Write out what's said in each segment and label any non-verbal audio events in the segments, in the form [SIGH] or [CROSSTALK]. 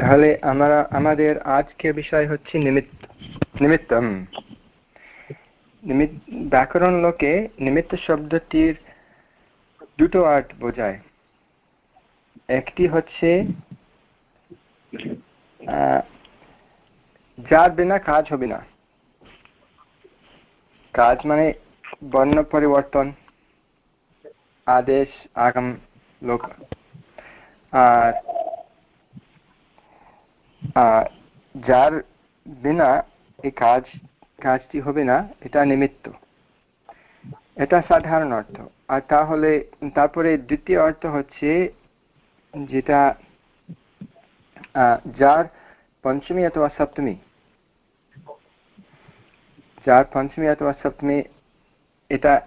তাহলে আমরা, আমাদের আজকের বিষয় হচ্ছে নিমিত্ত, নিমিত্তম। ব্যাকরণ লোকে নিমিত্ত শব্দটির দুটো আর্ট বোঝায়। একটি হচ্ছে যার বিনা কাজ হবে না। কাজ মানে বর্ণ পরিবর্তন, আদেশ, আগম, লোক। আর যার বিনা এই কাজ, কাজটি হবে না, এটা নিমিত্ত। এটা সাধারণ অর্থ। আর তাহলে, তারপরে দ্বিতীয় অর্থ হচ্ছে যেটা যার পঞ্চমী অথবা সপ্তমী। যার পঞ্চমী অথবা সপ্তমী, এটা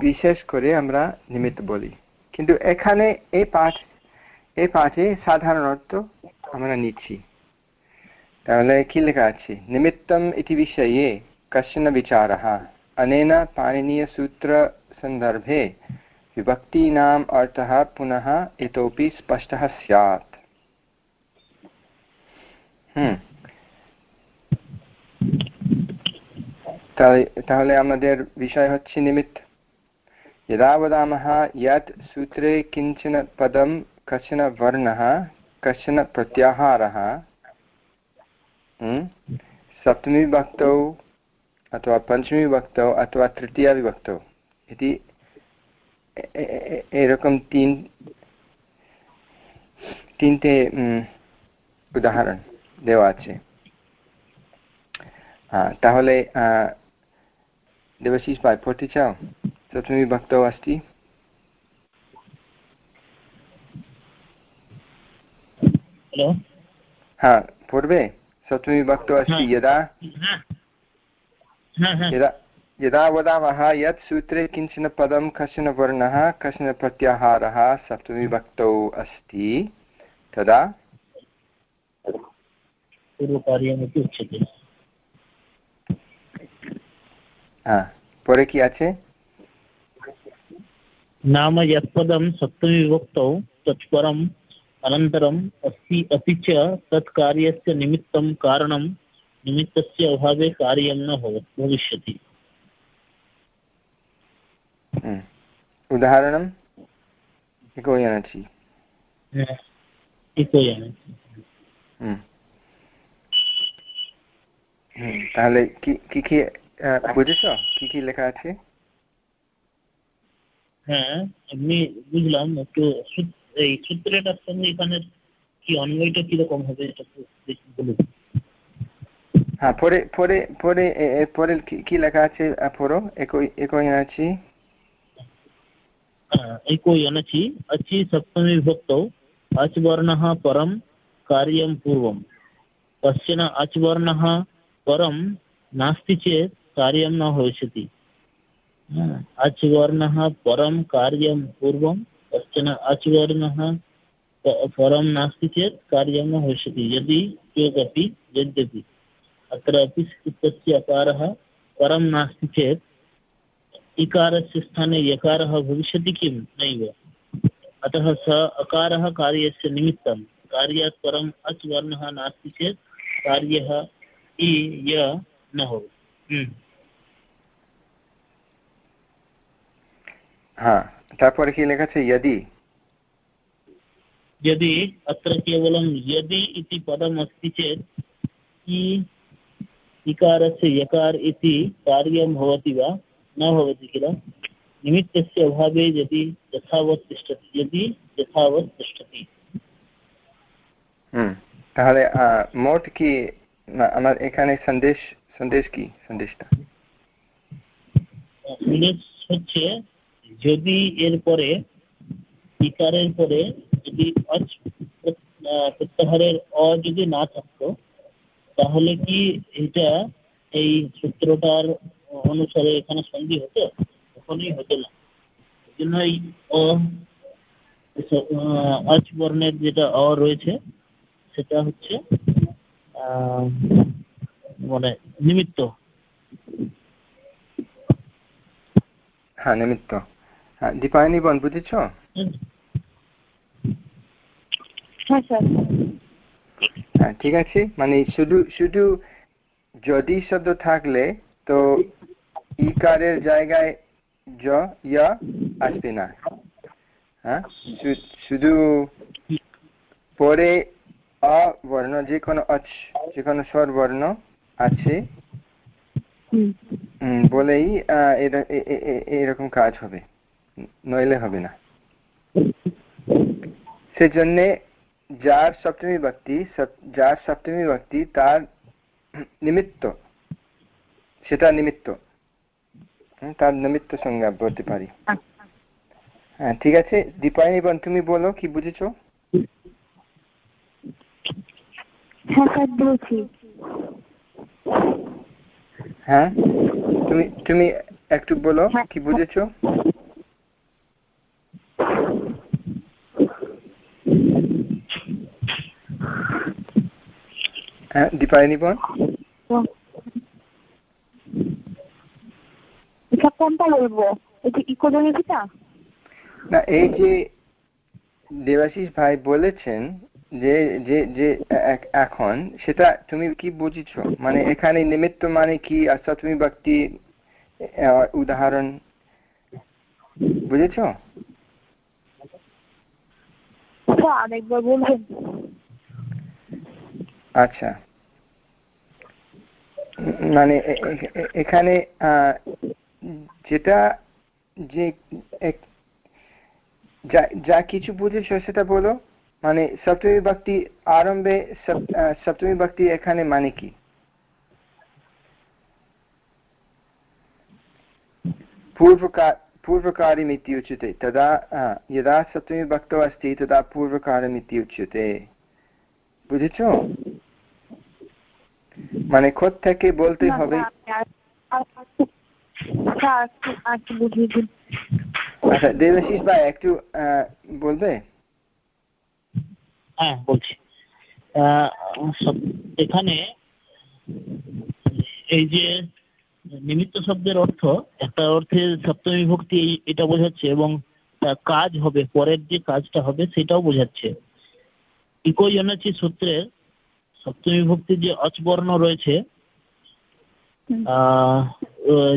বিশেষ করে আমরা নিমিত্ত বলি। কিন্তু এখানে এই পাঠ, এই পাঠে সাধারণ অর্থ আমরা নিচ্ছি। তাহলে কি লেখা আছে? নিমিত্তম ইতি বিষয়ে কশ্চন বিচারः। अनेन पाणिनीयसूत्रसन्दर्भे विभक्तीनाम् अर्थः पुनः इतोपि स्पष्टः स्यात् তাহলে আমাদের বিষয় হচ্ছে নিমিত্ত। यदा वदामः, यत् सूत्रे किंचन पदम कश्चन वर्णः कश्चन प्रत्याहारः सप्तमीविभक्तौ अथवा पञ्चमीविभक्तौ अथवा तृतीयाविभक्तौ इति এরকম তিন তিনটে উদাহরণ দেওয়া আছে তাহলে দেবাশিস ভাই পড়তে চাও सप्तमीविभक्तौ अस्ति हा पूर्वे सप्तमीविभक्तौ अस्ति यदा यदा यदा वदामः यत् सूत्रे किञ्चन पदं कश्चन वर्णः कश्चन प्रत्याहारः सप्तमीविभक्तौ अस्ति तदा पूर्वकार्यमपि उच्यते পরে কি আছে नाम यत्पदं सप्तमीविभक्तौ तत्परम् अनन्तरम् अस्ति अपि च तत्कार्यस्य निमित्तं कारणं निमित्तस्य अभावे कार्यं न भविष्यति উদাহরণম ইকোয়ানাচি ইকোয়ানাচি তাহলে কি কি কি বুঝেছ কি কি লেখা আছে হ্যাঁ এমনি বুঝলাম একটু এই সূত্রটার সঙ্গে এখানে কি অন্বয়টা কিরকম হবে এটা বলুন হ্যাঁ পরে পরে পরে পরে কি লেখা আছে পড়ো একই একই আছি একই अनचि अचि सप्तमी विभक्तौ अच् वर्णः परं कार्यं पूर्वं कश्चन अच् वर्णः परं नास्ति चेत् कार्यं न भविष्यति अच् वर्णः परं कार्यं पूर्वं कश्चन अच् वर्णः परं नास्ति चेत् कार्यं भविष्यति। यदि चेदपि, यद्यपि अत्र अपि तस्य अकारः परं नास्ति चेत् इकारस्य स्थाने यकारः भविष्यति किं? नैव। अतः स अकारः कार्यस्य निमित्तं। कार्यात् परम् अच् वर्णः नास्ति चेत् कार्यः इ তারপরে কি লেখা আছে यदि यदि अत्र केवलं यदि इति पदम् अस्ति चेत् इ इकारस्य यकार इति कार्यं भवति वा न भवति किल निमित्तस्य अभावे यदि यथावत् तिष्ठति यदि यथावत् तिष्ठति তাহলে মোট কি আমার এখানে সন্দেশ সন্দেশ কি সন্দেশটা সন্দেশ হচ্ছে যদি এর পরে ইকারের পরে যদি অচ প্রত্যাহারের অ যদি না থাকতো, তাহলে কি এটা এই সূত্রটার অনুসারে এখানে সন্ধি হতো? কখনোই হতো না। জন্য এই বর্ণের যেটা অ রয়েছে, সেটা হচ্ছে মানে নিমিত্ত। হ্যাঁ নিমিত্ত। দীপায়নি বন বুঝেছ? হ্যাঁ হ্যাঁ ঠিক আছে। মানে শুধু শুধু যদি শব্দ থাকলে তো ইকারের জায়গায় জ ইয়া আসবে না। হ্যাঁ শুধু পরে অ বর্ণ যে কোনো অচ যে কোনো স্বর বর্ণ আছে। হুম। বলেই এরকম কাজ হবে। নইলে হবে না। সেজন্যে যার সপ্তমী ব্যক্তি যার সপ্তমী ব্যক্তি তার নিমিত্ত সেটা নিমিত্ত। তার নিমিত্ত সংজ্ঞা বলতে পারি। হ্যাঁ ঠিক আছে। দীপায়নি বোন তুমি বলো কি বুঝেছ? হ্যাঁ হ্যাঁ তুমি তুমি একটু বলো হ্যাঁ। কি বুঝেছ? হ্যাঁ দীপায়নি বোন এটা কোনটা বলব? এটা ইকোনমিকটা না এই যে দেবাশিস ভাই বলেছেন যে যে যে এখন সেটা তুমি কি বুঝেছ? মানে এখানে নিমিত্ত মানে কি? আচ্ছা তুমি ব্যক্তি উদাহরণ বুঝেছ? আরেকবার বলবেন। আচ্ছা উম, মানে এ- এ- এ- এখানে আহ, যেটা যে এক- যা যা কিছু বুঝেছো সেটা বলো মানে সপ্তমী ভক্তি আরম্ভে সপ- আহ, সপ্তমী ভক্তি এখানে মানে কি पूर्वका पूर्वकार्यमिति उच्यते तदा आ, यदा सप्तमी भक्तो अस्ति तदा पूर्वकार्यमिति उच्यते বুঝেছ মানে খোদ থেকে বলতে হবে আচ্ছা আচ্ছা দেবাশিস ভাই একটু বলবে? হ্যাঁ বলছি। এখানে এই যে নিমিত্ত শব্দের অর্থ একটা অর্থে সপ্তমী বিভক্তি এই- এটা বোঝাচ্ছে এবং তার কাজ হবে পরের যে কাজটা হবে সেটাও বোঝাচ্ছে। ইকোজনাচি সূত্রে সপ্তমী ভক্তির যে অচবর্ণ রয়েছে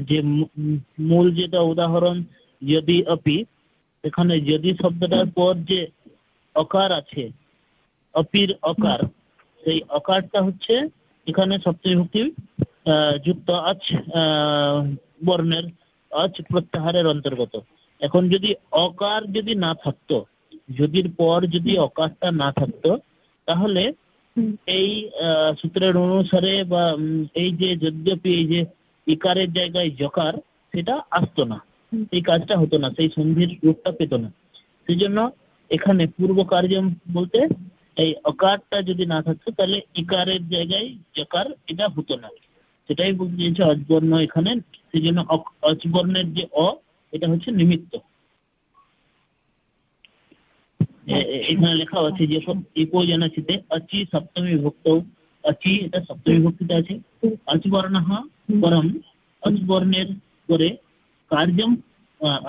যে মূল যেটা উদাহরণ যদি অপি এখানে যদি শব্দটার পর যে অকার আছে অপির অকার সেই অকারটা হচ্ছে এখানে সপ্তমী বিভক্তি আহ, যুক্ত আচ আহ, বর্ণের আচ প্রত্যাহারের অন্তর্গত এখন যদি অকার যদি না থাকতো যদির পর যদি অকারটা না থাকতো তাহলে। এই সূত্রের অনুসারে বা এই যে যদ্যপি এই যে ইকারের জায়গায় জকার সেটা আসতো না। এই কাজটা হতো না সেই সন্ধির রূপটা পেত না। সেই জন্য এখানে পূর্ব কার্য বলতে এই অকারটা যদি না থাকতো তাহলে ইকারের জায়গায় জকার এটা হতো না। সেটাই বলতে চাইছে অজবর্ণ এখানে। সেই জন্য অজবর্ণের যে অ এটা হচ্ছে নিমিত্ত। এখানে লেখা আছে যে সব একোজনাচিতে অচি সপ্তমী বিভক্ত অচি এটা সপ্তমী বিভক্তিতে আছে অচবর্ণ পরম অচবর্ণের পরে কার্যম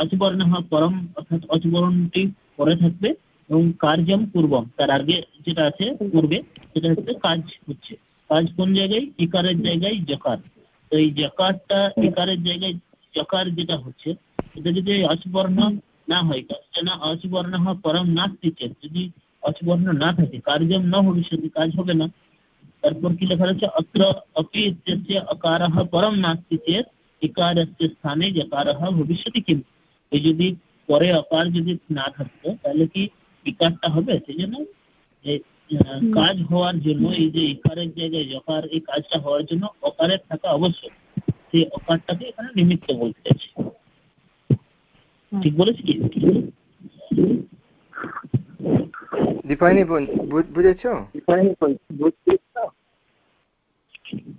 অচবর্ণ পরম অর্থাৎ অচবর্ণটি পরে থাকবে এবং কার্যম পূর্বম তার আগে যেটা আছে পূর্বে সেটা হচ্ছে কাজ হচ্ছে কাজ কোন জায়গায় ইকারের জায়গায় জকার তো এই জকারটা ইকারের জায়গায় জকার যেটা হচ্ছে এটা যদি অচবর্ণ না হয় না অচবর্ণ পরম নাস্তি চেত যদি অচবর্ণ না থাকে কার্যম ন ভবিষ্যতে কাজ হবে না। তারপর কি লেখা রয়েছে? অত্র অপি ইত্যস্য পরম নাস্তি চেত ইকারস্য স্থানে জকারः ভবিষ্যতি কিম? এই যদি পরে অকার যদি না থাকতো তাহলে কি ইকারটা হবে? সেই জন্য এই, কাজ হওয়ার জন্য এই যে ইকারের জায়গায় জকার এই কাজটা হওয়ার জন্য অকারের থাকা আবশ্যক সেই অকারটাকে এখানে নিমিত্ত বলতে চাইছে। ঠিক বলেছি কি দীপায়নি বুঝেছ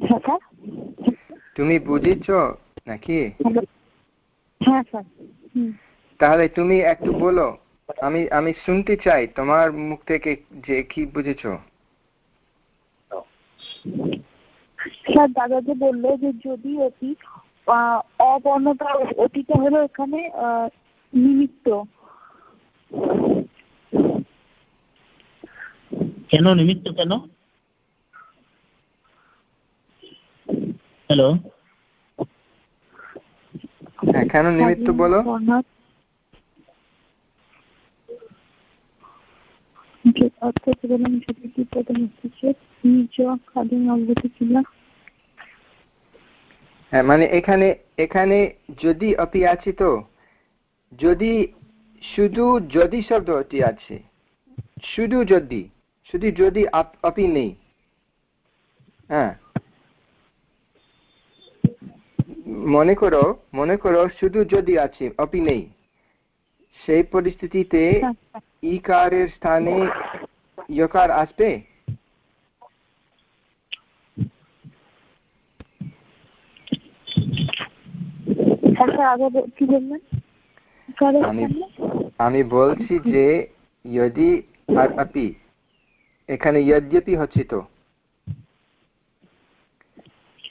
স্যার। তুমি বুঝেছ নাকি? হ্যাঁ স্যার। তাহলে তুমি একটু বলো আমি আমি শুনতে চাই তোমার মুখ থেকে যে কি বুঝেছ। স্যার দাদা যে বলল যে যদি অতি আহ, অবর্ণতা অতিটা হলো এখানে আহ, নিমিত্ত। কেন নিমিত্ত কেন? হ্যালো হ্যাঁ কেন নিমিত্ত বলো? হ্যাঁ মানে এখানে এখানে যদি অপি আছে তো যদি শুধু যদি শব্দটি আছে শুধু যদি শুধু যদি অপি নেই হ্যাঁ। মনে করো মনে করো শুধু যদি আছে অপি নেই সেই পরিস্থিতিতে ইকারের স্থানে ইকার আসবে? আমি বলছি যে যদি আর আপি এখানে যদ্যপি হচ্ছে তো।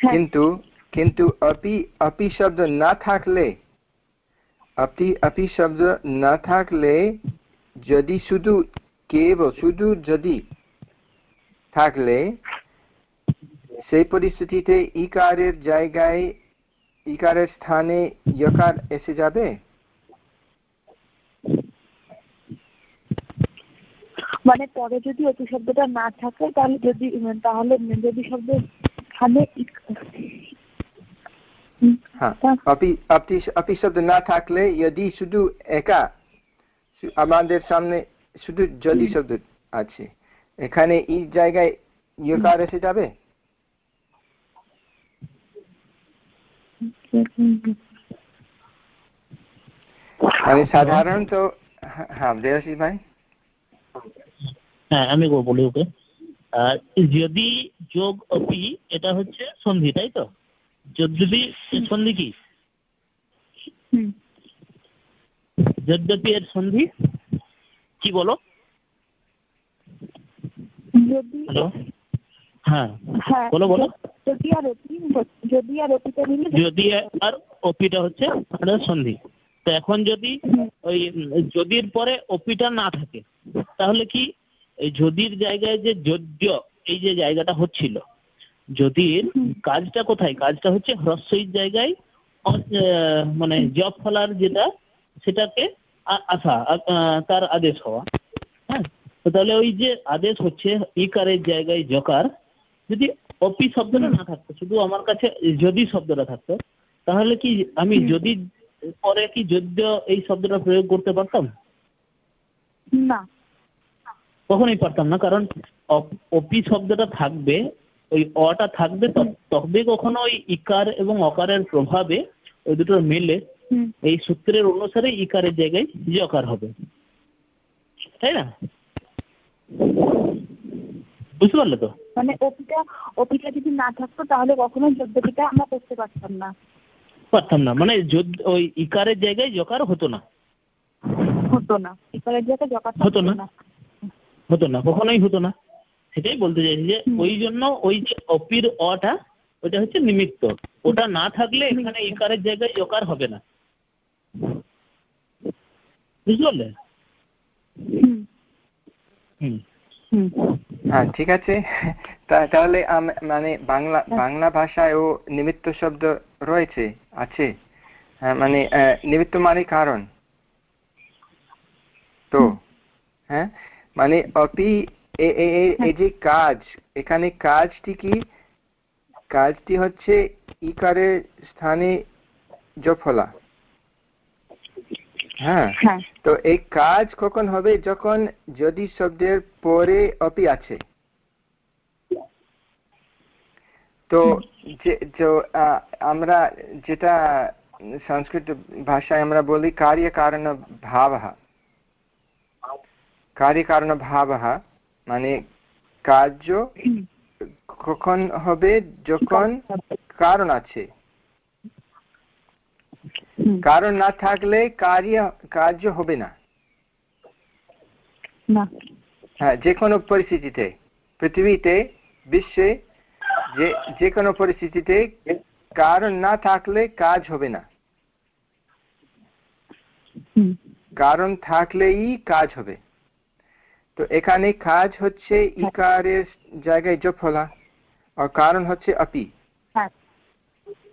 কিন্তু কিন্তু অপি অপি শব্দ না থাকলে আপনি আপনি শব্দ না থাকলে যদি শুধু কেবল শুধু যদি থাকলে সেই পরিস্থিতিতে ইকারের জায়গায় ইকারের স্থানে ইকার এসে যাবে? মানে পরে যদি অতি শব্দটা না থাকে তাহলে যদি তাহলে যদি শব্দ স্থানে শব্দ না থাকলে যদি শুধু একা আমাদের সামনে শুধু যদি শব্দ আছে এখানে এই জায়গায় ইয়কার এসে যাবে? মানে সাধারণত হ্যাঁ দেবাশিস ভাই। হ্যাঁ আমি বলি ওকে। যদি যোগ অপি এটা হচ্ছে সন্ধি তাই তো? যদ্যপি সন্ধি কি? যদ্যপি এর সন্ধি? কি বলো? হ্যালো হ্যাঁ, হ্যাঁ বলো বলো। যদি আর অপিটা হচ্ছে সন্ধি। তো এখন যদি ওই যদির পরে অপিটা না থাকে, তাহলে কি যদির জায়গায় যে যদ্য এই যে জায়গাটা হচ্ছিল, যদির কাজটা কোথায়? কাজটা হচ্ছে হ্রস্বইর জায়গায় মানে জব ফলার যেটা, সেটাকে আসা তার আদেশ হওয়া। হ্যাঁ? তাহলে ওই যে আদেশ হচ্ছে, ইকারের জায়গায় জকার যদি অপি শব্দটা না থাকতো শুধু আমার কাছে যদি শব্দটা থাকতো তাহলে কি আমি যদি পরে কি যদ্য এই শব্দটা প্রয়োগ করতে পারতাম? না। কখনোই পারতাম না কারণ অপি শব্দটা থাকবে ওই অটা থাকবে তবে কখনো ওই ইকার এবং অকারের প্রভাবে ওই দুটোর মিলে। এই সূত্রের অনুসারে ইকারের জায়গায় জকার হবে। তাই না? বুঝতে পারলে তো? মানে অপিটা অপিটা যদি না থাকতো তাহলে কখনো যোগ্যতা আমরা করতে পারতাম না। পারতাম না। মানে ওই ইকারের জায়গায় জকার হতো না। হতো না। ইকারের জায়গায় জকার হতো না? হতো না। কখনোই হতো না। সেটাই বলতে চাইছি যে ওই জন্য ওই যে অপির অটা ওটা হচ্ছে নিমিত্ত। ওটা না থাকলে এখানে ইকারের জায়গায় ইকার হবে না। বুঝতে পারলে? হ্যাঁ ঠিক আছে। তাহলে মানে বাংলা বাংলা ভাষায়ও নিমিত্ত শব্দ রয়েছে আছে? মানে নিমিত্ত মানে কারণ। তো হ্যাঁ? মানে অপি এই যে কাজ এখানে কাজটি কি? কাজটি হচ্ছে ইকারের স্থানে জফলা। হ্যাঁ। তো এই কাজ কখন হবে? যখন যদি শব্দের পরে অপি আছে। তো যে আমরা যেটা সংস্কৃত ভাষায় আমরা বলি কার্যকারণ ভাব কার্যকারণ ভাব মানে কার্য কখন হবে? যখন কারণ আছে। কারণ না থাকলে কার্য কার্য হবে না। হ্যাঁ যে কোনো পরিস্থিতিতে পৃথিবীতে বিশ্বে যে যে কোনো পরিস্থিতিতে কারণ না থাকলে কাজ হবে না। কারণ থাকলেই কাজ হবে। তো এখানে কাজ হচ্ছে ইকারের জায়গায় জফলা আর কারণ হচ্ছে অপি।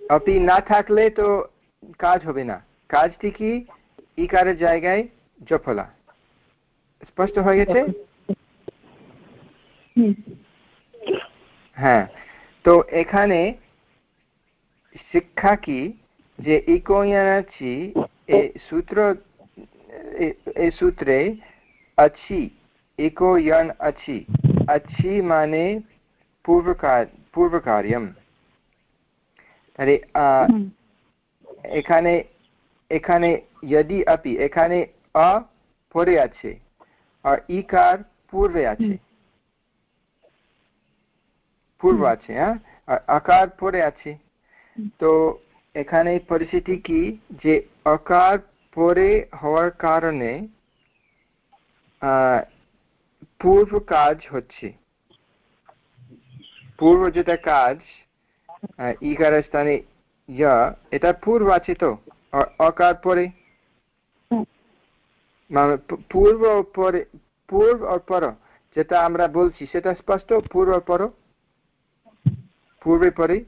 অপি না থাকলে তো কাজ হবে না। কাজটি কি? ইকারের জায়গায় জফলা স্পষ্ট হয়ে গেছে? হ্যাঁ। তো এখানে শিক্ষা কি? যে ইকোয়ানাচি এই সূত্র এই সূত্রে আছি ইকোয়ন আছি। আছি মানে পূর্বকার পূর্বকার্যম। আরে আহ, হুম। এখানে এখানে যদি আপি এখানে অ পরে আছে আর ইকার পূর্বে আছে। পূর্ব আছে হ্যাঁ? আর আকার পরে আছে। তো এখানে পরিস্থিতি কি? যে আকার পরে হওয়ার কারণে আহ, পূর্ব কাজ হচ্ছে। পূর্ব যেটা কাজ ইকারের স্থানে এটা পূর্ব আছে তো অকার পরে। মানে পূ- পূর্ব পরে পূর্ব পর যেটা আমরা বলছি সেটা স্পষ্ট পূর্ব পর পূর্বে পরে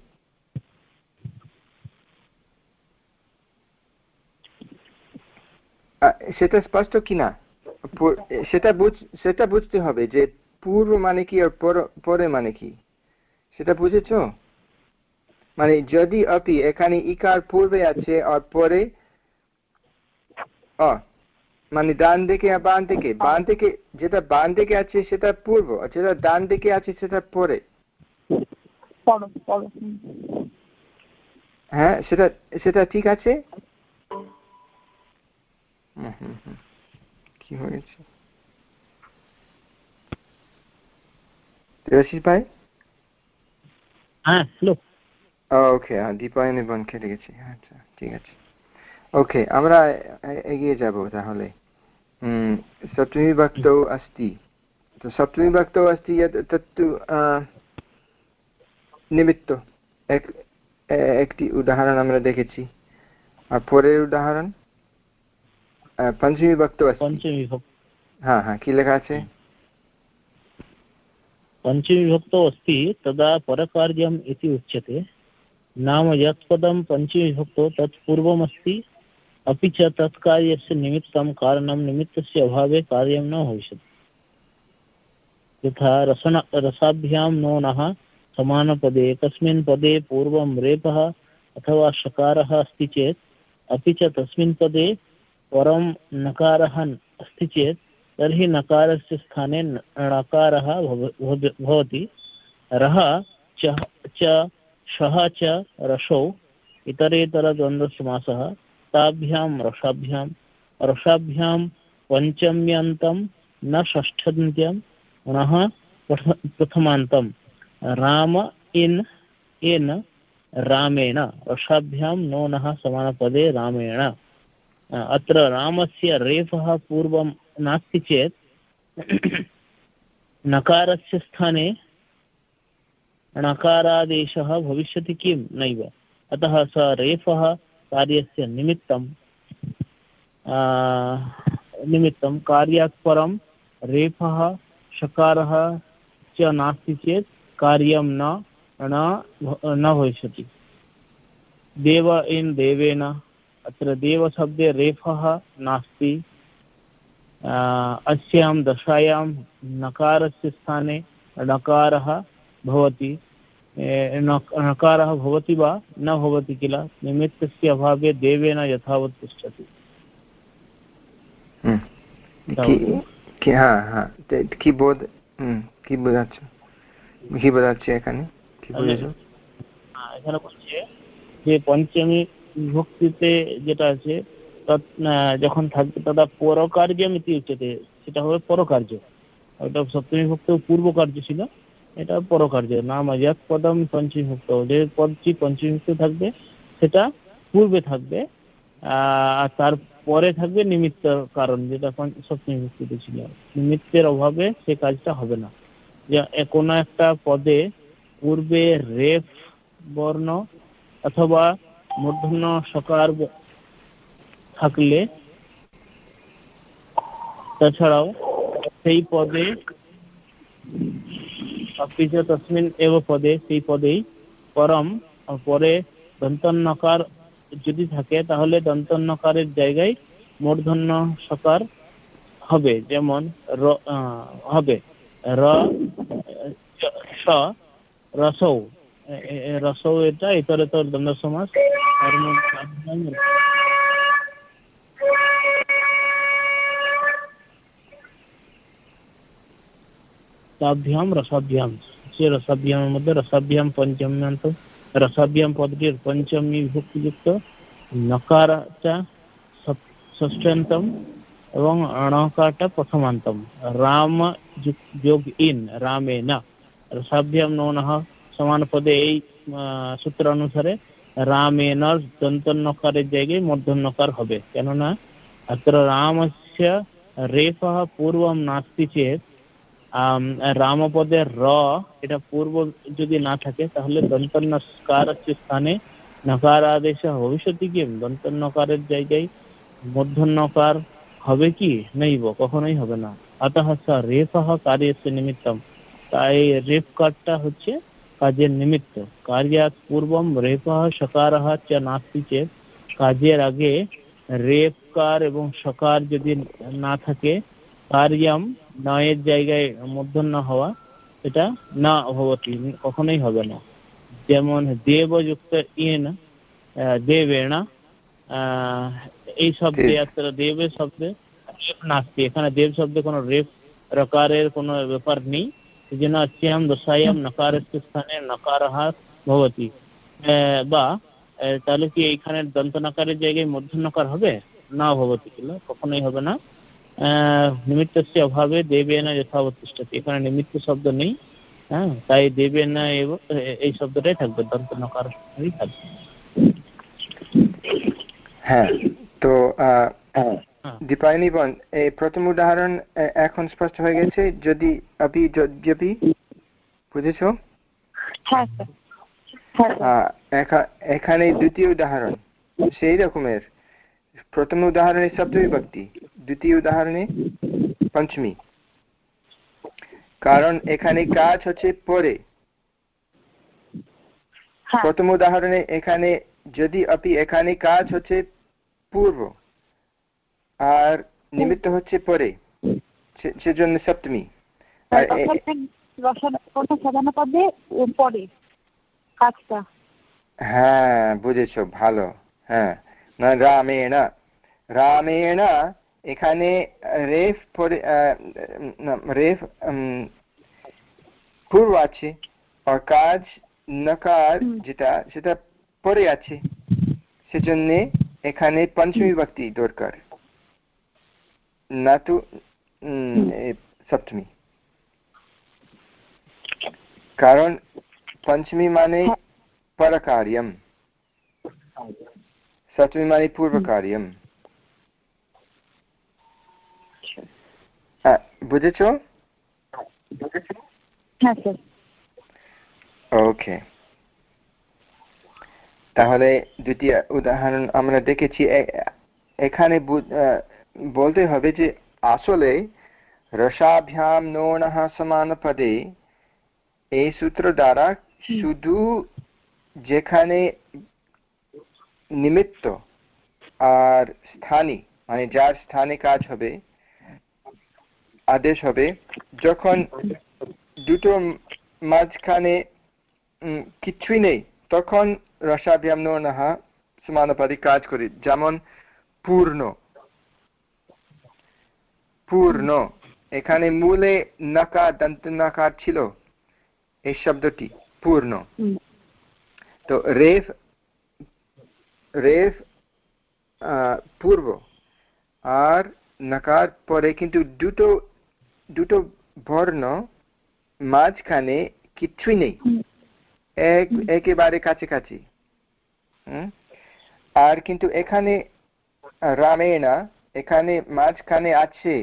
সেটা স্পষ্ট কিনা? সেটা বুঝ সেটা বুঝতে হবে যে পূর্ব মানে কি আর পর- পরে মানে কি? সেটা বুঝেছ? মানে যদি আপি এখানে ইকার পূর্বে আছে আর পরে অ মানে ডান দিকে আর বাম দিকে বাম দিকে যেটা বাম দিকে আছে সেটা পূর্ব আর যেটা ডান দিকে আছে সেটা পরে। পড়ো পড়ো হুম হ্যাঁ সেটা সেটা ঠিক আছে? হুম, হুম, হুম। কি হয়েছে? ভাই? হ্যাঁ হ্যালো ওকে দীপায়ন এবং কেটে গেছি আচ্ছা ঠিক আছে ওকে আমরা এ- এগিয়ে যাব তাহলে হুম, সপ্তমী ভক্ত अस्ति তো সপ্তমী ভক্ত अस्ति यत् तत्तु আহ, নিমিত্ত এক এ- একটি উদাহরণ আমরা দেখেছি আর পরের উদাহরণ আহ, পঞ্চমী ভক্ত अस्ति পঞ্চমী বিভক্ত হ্যাঁ হ্যাঁ কি লেখা আছে पञ्चमी विभक्तौ अस्ति तदा परकार्यम् इति उच्यते नाम पदं पञ्चमी विभक्तौ अपि च तत् कार्यस्य निमित्तं कारणं निमित्तस्य अभावे कार्यं न भविष्यति। यथा रसन रसाभ्यां नोनः समानपदे एकस्मिन् पदे पूर्वं रेपः अथवा शकारः अस्ति चेत्, अपि च तस्मिन् पदे परं नकारः अस्ति चेत्, तर्हि नकारस्य स्थाने न- णकारः भव- भव- भवति। च शः च रसौ इतरेतरद्वन्द्वसमासः, ताभ्यां रसाभ्यां रसाभ्यां पञ्चम्यन्तं न षष्ठन्त्यं पुनः प्रथ- प्रथमान्तं, राम इन् इन् रामेण, रसाभ्यां नोनः समानपदे रामेण। अत्र रामस्य रेफः पूर्वं नास्ति चेत्, नकारस्य स्थाने णकारादेशः भविष्यति किं? नैव। अतः स रेफः कार्यस्य निमित्तं निमित्तं कार्यात् परं रेफः शकारः च नास्ति चेत् कार्यं न न भविष्यति। देव इन् देवेन, अत्र देवशब्दे रेफः नास्ति। अस्यां दशायां नकारस्य स्थाने णकारः भवति। नकारः भवति वा न भवति किल निमित्तस्य अभावे देवेन यथावत् तिष्ठति হুম। কি- কি- হ্যাঁ হ্যাঁ তে- কি বোধ হুম, কি বোঝাচ্ছ কি বোঝাচ্ছে এখানে কি বুঝেছো হ্যাঁ, এখানে বলছে যে পঞ্চমী বিভক্তিতে যেটা আছে তৎ আহ, যখন থাকবে তথা পরকার্যম ইতি উচ্চতে সেটা হবে পরকার্য ওটা সপ্তমী ভক্ত পূর্ব কার্য ছিল এটা পরকার্য। নাম আজাত পদম পঞ্চমীভুক্ত যে পদটি পঞ্চমী ভক্ত থাকবে, সেটা পূর্বে থাকবে আর তার পরে থাকবে নিমিত্ত কারণ, যেটা সপ্তমী ছিল। নিমিত্তের অভাবে সে কাজটা হবে না। যে কোনো একটা পদে পূর্বে রেফ, বর্ণ অথবা মূর্ধন্য সকার থাকলে, তাছাড়াও সেই পদে সবকিছু তসমিন এব পদে, সেই পদেই পরম পরে দন্তন্যকার যদি থাকে, তাহলে দন্তন্যকারের জায়গায় মূর্ধন্য সকার হবে। যেমন র হবে। র, স, রসৌ। রসৌ এটা ইতরেতর দ্বন্দ্ব সমাস তাভ্যাম রসাভ্যাম সে রসাভ্যামের মধ্যে রসাভ্যাম পঞ্চম্যান্ত রসাভ্যাম পদটির পঞ্চমী বিভক্তিযুক্ত নকারটা ষষ্ঠান্তম এবং অণকারটা প্রথমান্তম রাম যোগ ইন রামেন রসাভ্যাম নৌনঃ সমান পদে এই সূত্র অনুসারে রামেন দন্তন্নকারের জায়গায় মূর্ধন্যকার হবে কেননা अत्र रामस्य रेफः पूर्वं नास्ति चेत् রামপদের র, এটা পূর্ব যদি না থাকে, তাহলে দন্তন্নকারस्य স্থানে নকার আদেশ ভবিষ্যতে কি দন্তন্নকারের জায়গায় মূর্ধন্যকার হবে কি? নৈব কখনোই হবে না। স রেফহ কার্যস্য নিমিত্তম। তাই রেফ কার্ডটা হচ্ছে কাজের নিমিত্ত। কার্যাত পূর্বম রেফহ সকারহ চ নাস্তি কাজের আগে রেফকার এবং সকার যদি না থাকে আর্যাম নয়ের জায়গায় মধ্যন্য হওয়া এটা না ভবতি কখনোই হবে না। যেমন দেবযুক্ত ইন দেবেণা এই শব্দে আসলে দেবের শব্দে রেপ নাস্তি। এখানে দেব শব্দে কোনো রেপ রকারের কোনো ব্যাপার নেই। সেই জন্য আচ্ছিয়াম দশায়াম নকারের স্থানে নকারহা ভবতি। বা তাহলে কি এইখানে দন্ত নাকারের জায়গায় মধ্যনকার হবে? না ভবতি। কখনোই হবে না। নিমিত্তস্য অভাবে দেবেন যথাবতিষ্ঠতি এখানে নিমিত্ত শব্দ নেই। হ্যাঁ তাই দেবেন এই শব্দটাই থাকবে দন্ত নকার থাকবে। হ্যাঁ তো দীপায়নি বন এই প্রথম উদাহরণ এখন স্পষ্ট হয়ে গেছে। যদি আপনি যদি বুঝেছ? এখানে দ্বিতীয় উদাহরণ সেই রকমের। প্রথম উদাহরণে শব্দবিভক্তি দ্বিতীয় উদাহরণে পঞ্চমী কারণ এখানে কাজ হচ্ছে পরে প্রথম উদাহরণে এখানে যদি আপনি এখানে কাজ হচ্ছে পূর্ব আর নিমিত্ত হচ্ছে পরে সেজন্য সপ্তমী হ্যাঁ বুঝেছ ভালো হ্যাঁ রামেণ রামেণ এখানে রেফ পরে রেফ পূর্ব আছে। আর কাজ নকার যেটা সেটা পরে আছে। সেজন্য এখানে পঞ্চমী ভক্তি দরকার। না তো সপ্তমী। কারণ পঞ্চমী মানে পরকার্যম। মানে পূর্বকার্যম বুঝেছ ওকে তাহলে দ্বিতীয় উদাহরণ আমরা দেখেছি এখানে বলতে হবে যে আসলে রসাভ্যাম নোনহ সমান পদে এই সূত্র দ্বারা শুধু যেখানে নিমিত্ত আর স্থানী মানে যার স্থানে কাজ হবে আদেশ হবে যখন দুটো মাঝখানে কিছুই নেই তখন রসাভ্যাম নাহা সমানপাদি কাজ করি যেমন পূর্ণ। পূর্ণ। এখানে মূলে নকার দন্ত নকার ছিল এই শব্দটি পূর্ণ। তো রেফ রেফ পূর্ব। আর নাকার পরে কিন্তু দুটো দুটো বর্ণ মাঝখানে কিছুই নেই। এক, একেবারে কাছাকাছি। আর কিন্তু এখানে রামেনা এখানে মাঝখানে আছে,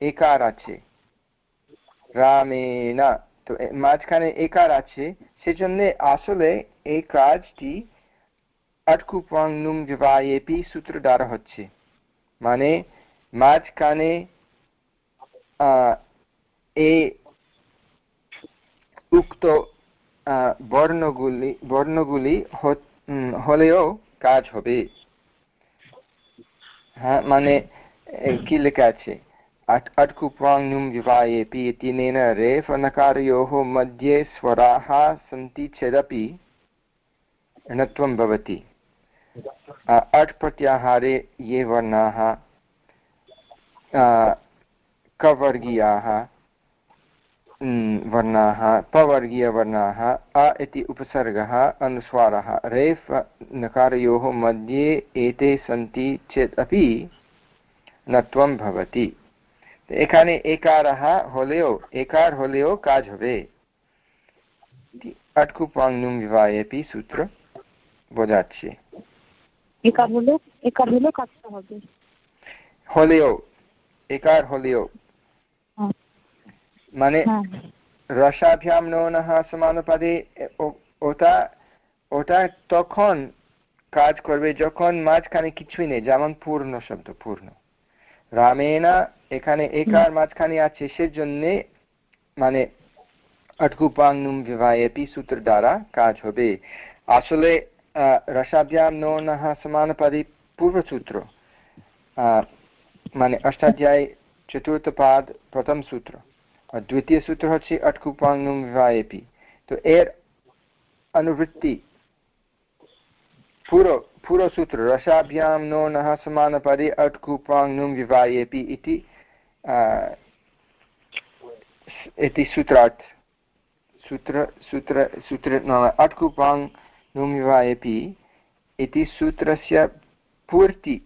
একার আছে। রামেনা তো মাঝখানে একার আছে, সেজন্য আসলে এই কাজটি আটকুপাংনুম বিবাহেপি সূত্র দ্বারা হচ্ছে মানে মাঝখানে এই উক্ত বর্ণগুলি বর্ণগুলি হলেও কাজ হবে হ্যাঁ মানে কি লেখা আছে अट्कुप्वाङ्नुं विवायेपि इत्यनेन रेफ् नकारयोः मध्ये स्वराः सन्ति चेदपि णत्वं भवति अट् प्रत्याहारे ये वर्णाः कवर्गीयाः वर्णाः, पवर्गीयवर्णाः, अ इति उपसर्गः, अनुस्वारः, रेफ्, नकारयोः मध्ये एते सन्ति चेत् अपि नत्वं भवति। एकाने एकारः होलयो, एकार होलयो काज् हवे अट्कुपाङ्गुं विवाहेपि सूत्र बोधाच्ये একার হলেও একার হলেও কাজটা হবে। হলেও একার হলেও। হ্যাঁ। মানে হ্যাঁ। রসাভ্যাম সমানুপাদে ওটা ওটা তখন কাজ করবে যখন মাঝখানে কিছুই নেই যেমন পূর্ণ শব্দ পূর্ণ। রামেনা এখানে একার মাঝখানে আছে সেজন্যে মানে আটকুপাংনুম বিবাহেপি সূত্র দ্বারা কাজ হবে। আসলে रसाध्यायं नो नः समानपदि पूर्वसूत्र माने अष्टाध्यायी चतुर्थपाद प्रथमसूत्र द्वितीयसूत्र अस्ति अट्कुपाङ्गं सूत्र হচ্ছে अटकुपांगनुम विवाहेपि তো এর অনুবৃত্তি পুরো পুরো সূত্র রসাভ্যাম নো নহ সমানপদে অটকুপাংনুম इति इति सूत्रार्थ सूत्र सूत्र सूत्र नाम अट्कुपाङ्ग् নুমিভায়েপি এটি সূত্রস্য পূর্তি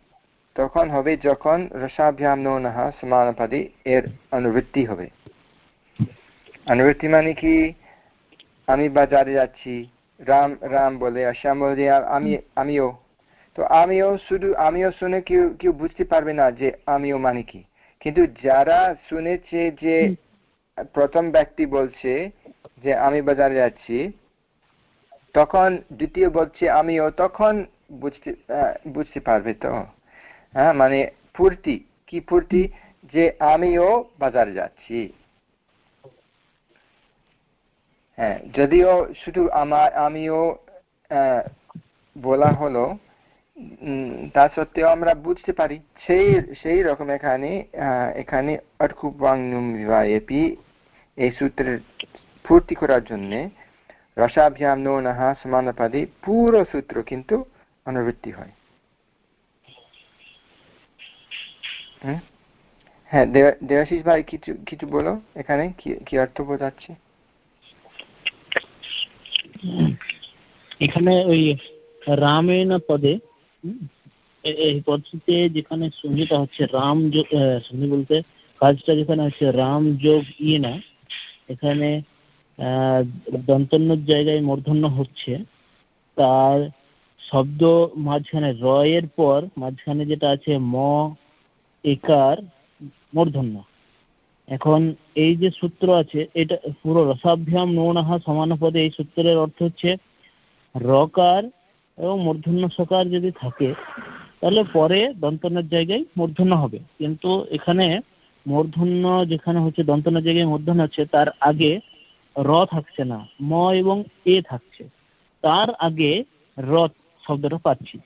তখন হবে যখন রসাভ্যাম নৌনাহ সমানপাদে এর অনুবৃত্তি হবে। অনুবৃত্তি মানে কি? আমি বাজারে যাচ্ছি রাম রাম বলে শ্যাম বলে আমি আমিও। তো আমিও শুধু আমিও শুনে কেউ কেউ বুঝতে পারবে না যে আমিও মানে কি। কিন্তু যারা শুনেছে যে প্রথম ব্যক্তি বলছে যে আমি বাজারে যাচ্ছি তখন দ্বিতীয় বলছে, আমিও তখন বুঝতে বুঝতে পারবে তো? হ্যাঁ মানে পূর্তি কি পূর্তি যে আমিও বাজারে যাচ্ছি। হ্যাঁ যদিও শুধু আমার, আমিও বলা হলো তা সত্ত্বেও আমরা বুঝতে পারি, সেই সেই রকম এখানে এখানে অর্কুপাংনুমপি এই সূত্রের পূর্তি করার জন্য রসাভ্যাম নো নাহা সমানপাদে পুরো সূত্র কিন্তু অনুবৃত্তি হয় হ্যাঁ দেবাশিস ভাই কিছু কিছু বলো এখানে কি অর্থ বোঝাচ্ছে? এখানে ওই রামেন পদে এই পদ্ধতিতে যেখানে সন্ধিটা হচ্ছে রাম যোগ সন্ধি বলতে কাজটা যেখানে হচ্ছে রাম যোগ ইয়ে না এখানে দন্তন্যর জায়গায় মূর্ধন্য হচ্ছে। তার শব্দ মাঝখানে র এর পর মাঝখানে যেটা আছে ম, একার মূর্ধন্য। এখন এই যে সূত্র আছে, এটা পুরো রসাভ্যাম নৌনাহা সমানপদে এই সূত্রের অর্থ হচ্ছে রকার এবং মূর্ধন্য সকার যদি থাকে, তাহলে পরে দন্তনের জায়গায় মূর্ধন্য হবে। কিন্তু এখানে মূর্ধন্য যেখানে হচ্ছে দন্তনের জায়গায় মূর্ধন্য হচ্ছে, তার আগে র থাকছে না, ম এবং এ থাকছে। তার আগে র শব্দটা পাচ্ছি।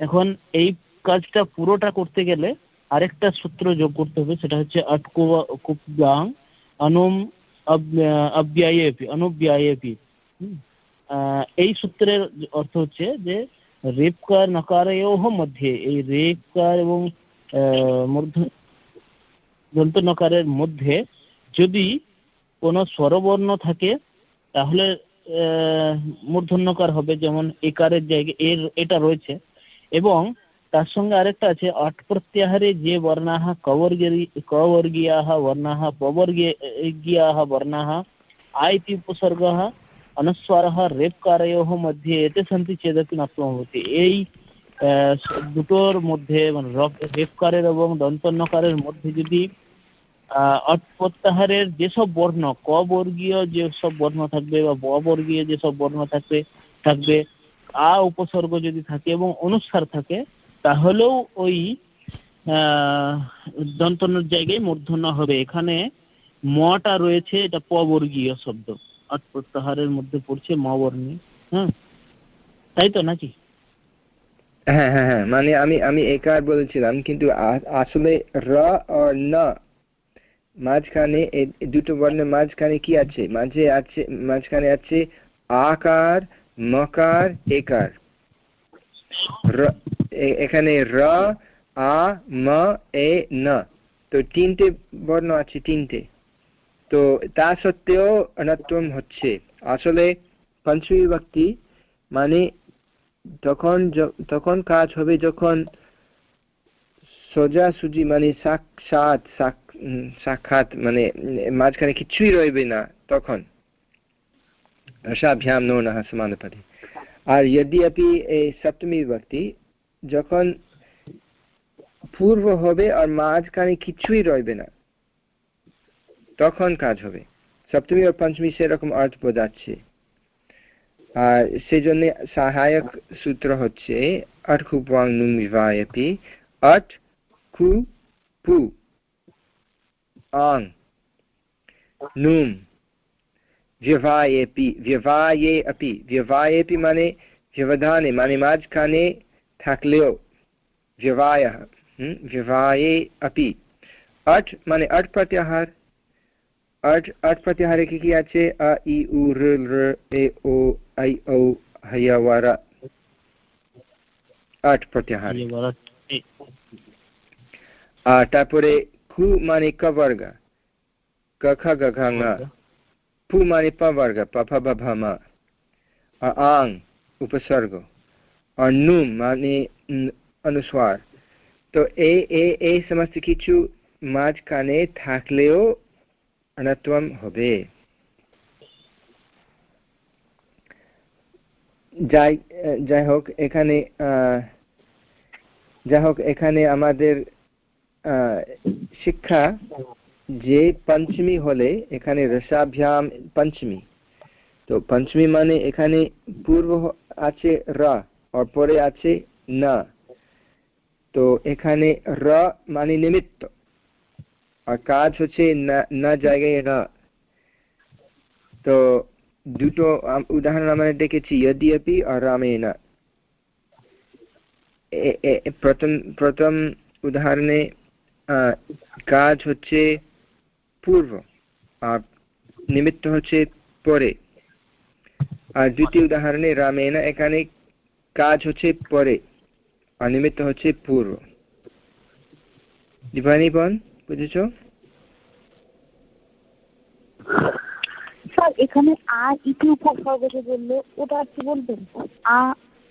এখন এই কাজটা পুরোটা করতে গেলে আরেকটা সূত্র যোগ করতে হবে, সেটা হচ্ছে আটকুবাং অনুম অব্যায়েপি অনুব্যায়েপি। এই সূত্রের অর্থ হচ্ছে যে রেপকার নকারয়োহ মধ্যে, এই রেপকার এবং দন্ত নকারের মধ্যে যদি কোনো স্বরবর্ণ থাকে, তাহলে মূর্ধন্যকার হবে, যেমন একারের জায়গায়, এর, এটা রয়েছে। এবং তার সঙ্গে আরেকটা আছে অট প্রত্যাহারে যে বর্ণাহ কবর্গি বর্ণাহা বর্ণাহ পবর্গীয়াহ বর্ণাহ, আইতি উপসর্গহ, অনস্বরহ, রেপকারয়োহ মধ্যে এতে সন্তি চেদপি নপ্তমভূতি এই দুটোর মধ্যে মানে রেপকারের এবং দন্তন্যকারের মধ্যে যদি প্রত্যাহারের যেসব বর্ণ, ক বর্গীয় যেসব বর্ণ থাকবে বা ব বর্গীয় যেসব বর্ণ থাকবে থাকবে, আ উপসর্গ যদি থাকে এবং অনুস্বার থাকে, তাহলেও ওই দন্তনের জায়গায় মূর্ধন্য হবে। এখানে মটা রয়েছে, এটা পবর্গীয় শব্দ। আট প্রত্যাহারের মধ্যে পড়ছে ম বর্ণে। হ্যাঁ তাই তো নাকি? হ্যাঁ হ্যাঁ হ্যাঁ। মানে আমি আমি একার বলেছিলাম, কিন্তু আসলে র আর না মাঝখানে দুটো বর্ণের মাঝখানে কি আছে? মাঝে আছে, মাঝখানে আছে আকার, মকার, একার। এখানে র, আ, ম, এ, ন। তো তিনটে বর্ণ আছে, তিনটে। তো তা সত্ত্বেও অনাত্ম হচ্ছে। আসলে পঞ্চমী মানে তখন তখন কাজ হবে যখন সোজাসুজি মানে সাক্ষাৎ সাক্ষাৎ মানে মাঝখানে কিছুই রইবে না, তখন। সাভ্যাম নো না সমানুপাতি আর যদি আপনি এই সপ্তমী ব্যক্তি যখন পূর্ব হবে আর মাঝখানে কিছুই রইবে না, তখন কাজ হবে। সপ্তমী আর পঞ্চমী সেরকম অর্থ বোঝাচ্ছে। আর সেই জন্য সহায়ক সূত্র হচ্ছে অট খুব নুমি বিবাহপি অট খু পু আং নুম व्यवायेपि व्यवाये अपि व्यवायेपि মানে ব্যবধানে মানে মাঝখানে থাকলেও ব্যবায় व्यवाये अपि अट মানে अट प्रत्याहार अट अट प्रत्याहारे কি কি আছে আ ই উ র র এ ও আই ও হয়া ওয়ারা আট প্রত্যাহার আর তারপরে খু মানে খ গ ঘ ঙ পু মানে ফ ব ভ ম আং উপসর্গ আর নুম মানে অনুস্বার তো এই এই সমস্ত কিছু মাঝখানে থাকলেও অনত্বম হবে যাই যাই হোক এখানে যাই হোক এখানে আমাদের শিক্ষা যে পঞ্চমী হলে এখানে রসাভ্যাম পঞ্চমী। তো পঞ্চমী মানে এখানে পূর্ব আছে র পরে আছে না। তো এখানে র মানে নিমিত্ত। আর কাজ হচ্ছে না জায়গায় র। তো দুটো উদাহরণ আমরা দেখেছি যদিপি আর রামেন। প্রথম প্রথম উদাহরণে কাজ হচ্ছে পূর্ব আর নিমিত্ত হচ্ছে পরে। আর দ্বিতীয় উদাহরণে রামেন, এখানে কাজ হচ্ছে পরে আর নিমিত্ত হচ্ছে পূর্ব। দীপানিপন বুঝেছ? স্যার, এখানে আ ইতি উপসর্গ যে বলল ওটা কি বলবেন? আ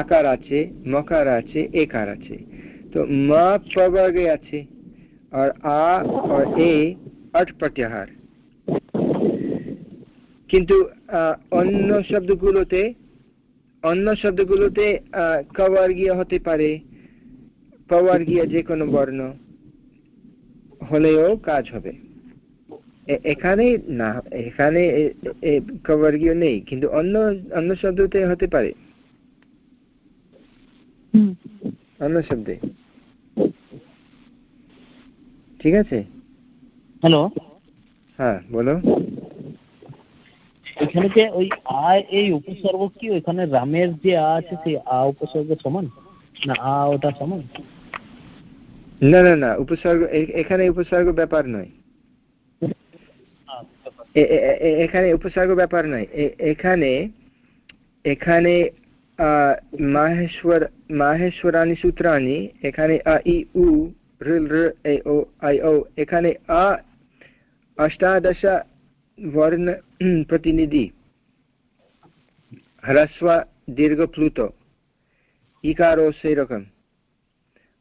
আকার আছে, মকার আছে, একার আছে। তো মা প্রবর্গে আছে, আর আ আর এ অট প্রত্যাহার। কিন্তু অন্য শব্দগুলোতে অন্য শব্দগুলোতে কবর্গীয় হতে পারে পবর্গীয় যে কোনো বর্ণ হলেও কাজ হবে। এখানে না, এখানে কবর্গীয় নেই, কিন্তু অন্য অন্য শব্দতে হতে পারে। অন্য শব্দে। ঠিক আছে? হ্যালো। হ্যাঁ বলো। এখানে যে ওই আ এই উপসর্গ কি? ওইখানে রামের যে আ আছে সেই আ উপসর্গ সমান? না আ ওটা সমান? না না না উপসর্গ এখানে উপসর্গ ব্যাপার নয়। এখানে উপসর্গ ব্যাপার নয়। এখানে এখানে মাহেশ্বর মাহেশ্বরানি সূত্রানি এখানে আ ই উ ঋল র এ ও আই ও এখানে আ অষ্টাদশ বর্ণ প্রতিনিধি হ্রস্ব দীর্ঘ প্লুত ইকারও সেই রকম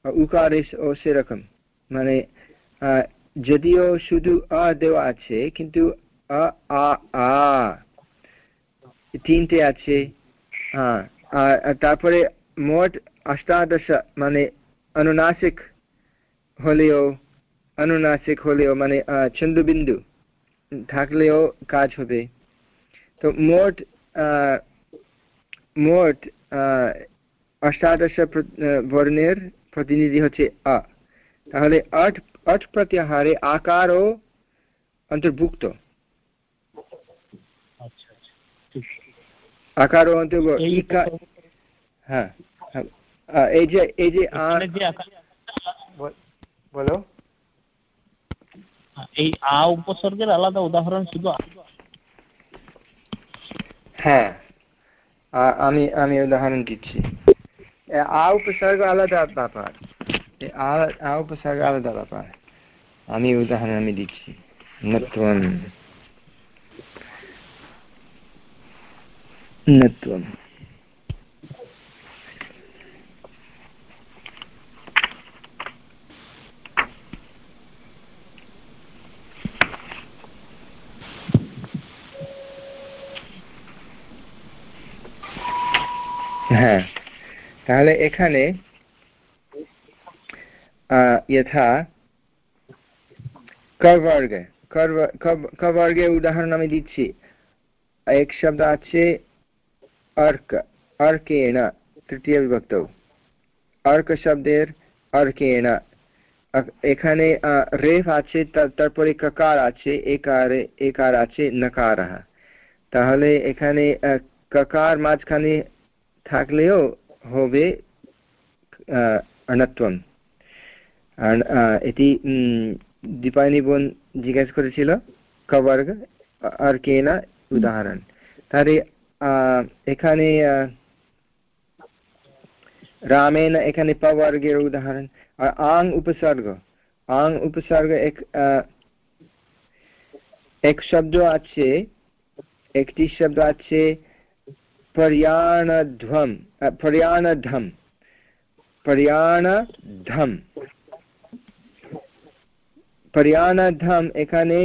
উকার ও সেরকম মানে যদিও শুধু আ দেওয়া আছে কিন্তু আ আ আ তিনটে আছে হ্যাঁ আর তারপরে মোট অষ্টাদশ মানে অনুনাসিক হলেও অনুনাসিক হলেও মানে চন্দ্রবিন্দু থাকলেও কাজ হবে। তো মোট মোট অষ্টাদশ বর্ণের প্রতিনিধি হচ্ছে আ। তাহলে আট আট প্রত্যাহারে আকারও অন্তর্ভুক্ত। আচ্ছা। আকারও হ্যাঁ, এই যে এই যে বলো এই আ উপসর্গের আলাদা উদাহরণ শুধু হ্যাঁ আমি আমি উদাহরণ দিচ্ছি আ উপসর্গ আলাদা ব্যাপার আ উপসর্গ আলাদা ব্যাপার আমি উদাহরণ আমি দিচ্ছি নত্বম নত্বম হ্যাঁ তাহলে এখানে কবর্গে উদাহরণ আমি দিচ্ছি। এক শব্দ আছে অর্ক অর্কেণ তৃতীয় বিভক্ত অর্ক শব্দের অর্কেণ এখানে রেফ আছে তারপরে ককার আছে একারে একার আছে নকার তাহলে এখানে ককার মাঝখানে থাকলেও হবে অনত্বম এটি দীপায়নি বোন জিজ্ঞেস করেছিল কবর্গ আর কেনা উদাহরণ তাহলে এখানে রামেন এখানে পবর্গের উদাহরণ আর আং উপসর্গ আং উপসর্গ এক এক শব্দ আছে একটি শব্দ আছে পর্যাণধ্বম পর্যাণধম পর্যাণধম পর্যাণধম এখানে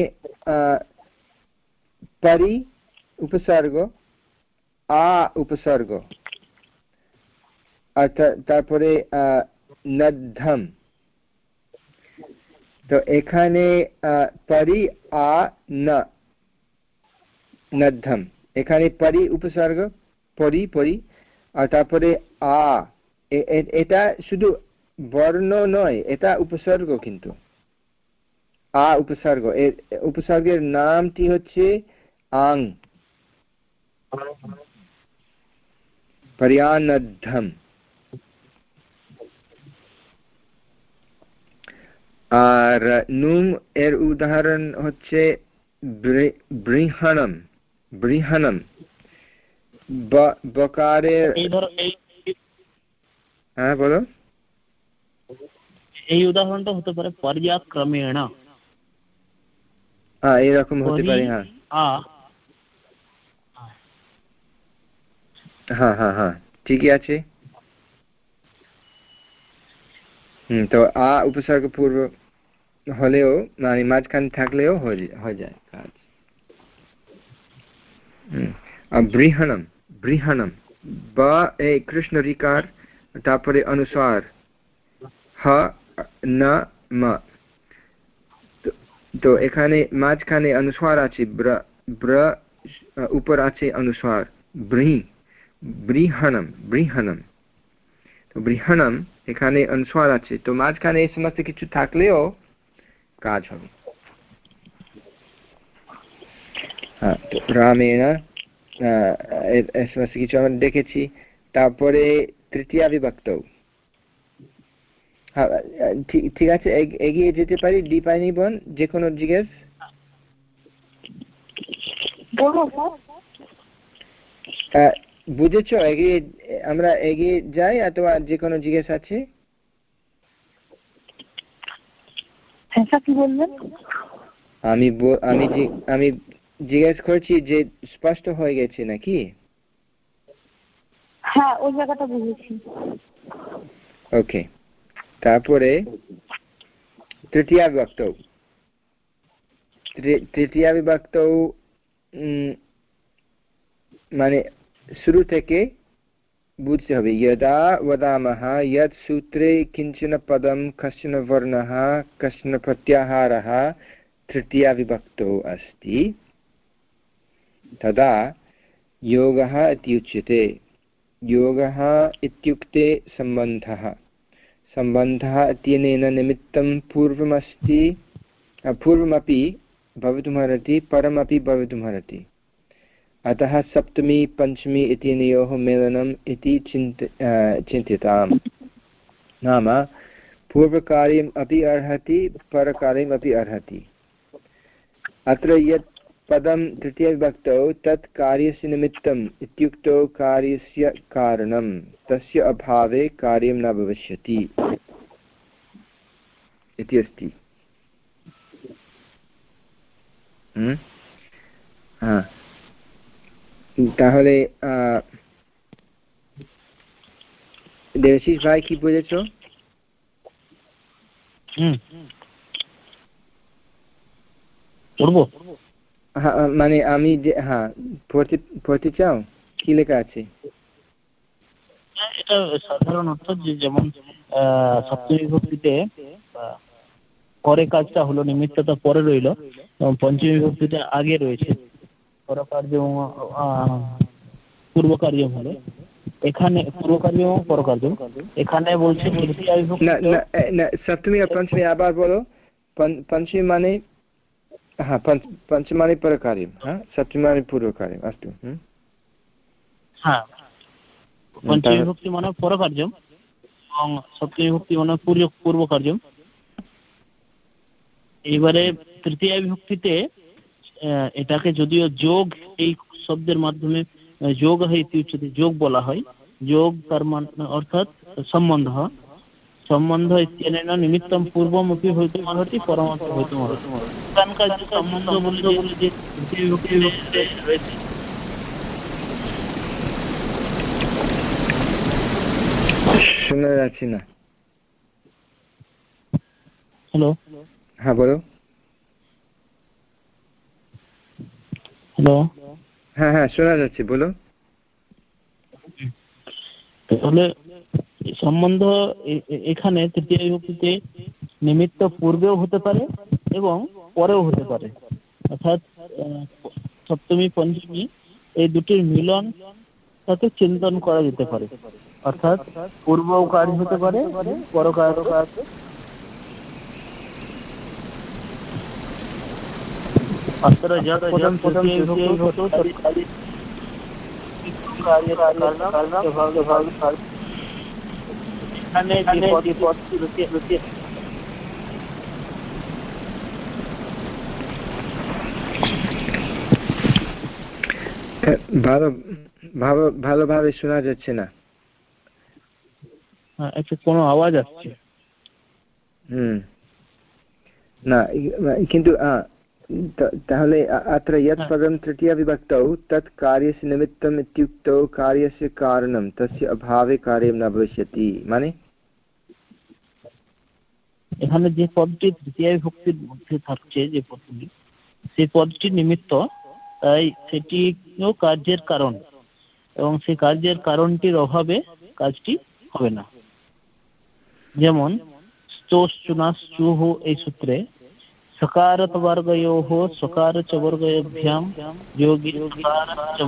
পরি উপসর্গ আ উপসর্গ। তারপরে নদ্ধম। তো এখানে পরি, আ নদ্ধম। এখানে পরি উপসর্গ, পরি পরি। আর তারপরে, আ। এটা শুধু বর্ণ নয়, এটা উপসর্গ কিন্তু। আ উপসর্গ। এর উপসর্গের নামটি হচ্ছে আং। পরিয়ানদ্ধম আর নুম এর উদাহরণ হচ্ছে বৃহণম বৃহণম বকারের হ্যাঁ বলো এই উদাহরণটা হতে পারে পর্যাক্রমেণ হ্যাঁ এরকম হতে পারে হ্যাঁ হ্যাঁ হ্যাঁ হ্যাঁ ঠিকই আছে হম তো আ উপসর্গ পূর্ব হলেও মানে মাঝখানে থাকলেও হয়ে যায় কাজ বৃহণম বৃহণম বা এই কৃষ্ণ রিকার তারপরে অনুসার হ না মা তো এখানে মাঝখানে অনুসার আছে ব্র উপর আছে অনুসার বৃ বৃহণম বৃহণম। তো বৃহণম এখানে অনুসার আছে। তো মাঝখানে এই সমস্ত কিছু থাকলেও কাজ হবে। হ্যাঁ রামেণ সমস্ত কিছু আমরা দেখেছি। তারপরে তৃতীয়া বিভক্ত। ঠিক আছে এগিয়ে যেতে পারি? দীপায়নি বোন যে কোনো জিজ্ঞেস? বুঝেছ? এগিয়ে আমরা এগিয়ে যাই অথবা যে কোনো জিজ্ঞেস আছে? আমি আমি আমি জিজ্ঞেস করছি যে স্পষ্ট হয়ে গেছে নাকি? হ্যাঁ ওই জায়গাটা বুঝেছি। ওকে। তারপরে তৃতীয় বিভক্ত। তৃতীয় বিভক্ত মানে श्रुतके बूत्स्य हवे यदा वदामः यत् सूत्रे किंचन पदं, कश्चन वर्णः, कश्चन प्रत्याहारः तृतीयाविभक्तौ अस्ति, तदा योगः इति उच्यते। योगः इत्युक्ते सम्बन्धः। सम्बन्धः इत्यनेन निमित्तं पूर्वमस्ति पूर्वमपि भवितुमर्हति, परमपि भवितुमर्हति। अतः सप्तमी, पञ्चमी इत्यनयोः मेलनम् इति चिन्त चिन्त्यताम् नाम पूर्वकार्यम् अपि अर्हति परकार्यमपि अर्हति। अत्र यत् पदं तृतीयविभक्तौ तत् कार्यस्य निमित्तम् इत्युक्तौ कार्यस्य कारणं तस्य अभावे कार्यं न भविष्यति इति अस्ति। তাহলে দেবশিস ভাই কি বুঝেছ? মানে আমি যে হ্যাঁ পড়তে চাও? কি লেখা আছে? এটা সাধারণ অর্থ যে যেমন সপ্তমী বিভক্তিতে পরে কাজটা হলো নিমিত্তটা পরে রইল এবং পঞ্চমী বিভক্তিতে আগে রয়েছে। পরকার্য পূর্ব কার্য হলো এখানে পূর্ব কার্য এবং পরকার্য এখানে বলছে তৃতীয় সপ্তমী আর পঞ্চমী আবার বলো পঞ্চমী মানে হ্যাঁ পঞ্চমানি परकार्यं सप्तमानि पूर्वकार्यम् अस्तु হ্যাঁ পঞ্চমী বিভক্তি মানে পরকার্য এবং সপ্তমী বিভক্তি মানে পূর্ব পূর্ব কার্য এবারে তৃতীয় বিভক্তিতে এটাকে যদিও যোগ এই শব্দের মাধ্যমে যোগ ইতি উচ্চতে যোগ বলা হয়। যোগ তার অর্থাৎ সম্বন্ধ। সম্বন্ধ ইত্যনেন নিমিত্তম পূর্বমপি হইতুমর্হতি পরমপি হইতুমর্হতি এখানকার যে সম্বন্ধ বলে যে তৃতীয় রয়েছে। শোনা যাচ্ছে না। হ্যালো। হ্যাঁ বলো। হ্যালো হ্যাঁ হ্যাঁ শোনা যাচ্ছে বলো তাহলে সম্বন্ধ এখানে তৃতীয় বিভক্তিতে নিমিত্ত পূর্বেও হতে পারে এবং পরেও হতে পারে। অর্থাৎ সপ্তমী পঞ্চমী এই দুটির মিলন তাকে চিন্তন করা যেতে পারে। অর্থাৎ পূর্ব কাজ হতে পারে পর अत्र यत् पदं तृतीये विभक्तौ এখানে যে পদটি রয়েছে ভালো ভালো ভালোভাবে শোনা যাচ্ছে না একটু কোনো আওয়াজ আসছে হুম না কিন্তু তাহলে अत्र यत् पदं तृतीयविभक्तौ तत् कार्यस्य निमित्तम् इत्युक्तौ कार्यस्य कारणं तस्य अभावे कार्यं न भविष्यति মানে এখানে যে পদটি তৃতীয় বিভক্তির মধ্যে থাকছে যে পদটি সেই পদটি নিমিত্ত তাই সেটিও কার্যের কারণ এবং সেই কার্যের কারণটির অভাবে কাজটি হবে না যেমন স্তোশ্চুনাশ্চুহ এই সূত্রে सकारतवर्गयोः सकार च वर्गयोभ्यां योगिकार च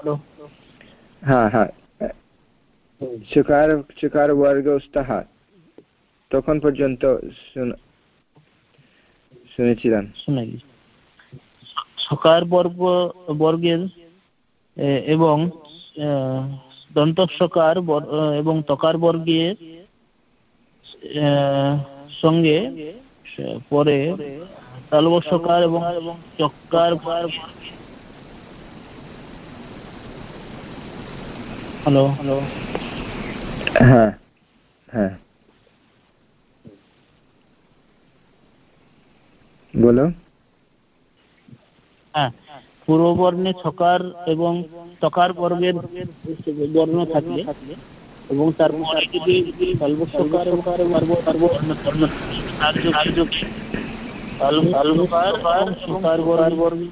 हेलो। हा हाँ। चकार তখন পর্যন্ত শুনেছিলাম। শুনে সকার বর্গ বর্গের এবং দন্ত সকার এবং তকার বর্গের সঙ্গে পরে তালব সকার এবং চক্কার হ্যালো হ্যালো। হ্যাঁ হ্যাঁ। বলো। হ্যাঁ পূর্ববর্ণে ছকার এবং তকার বর্গের বর্ণ থাকলে এবং যদি সর্বসকার সর্ববর্ণ বর্ণ তার সকার বর্গ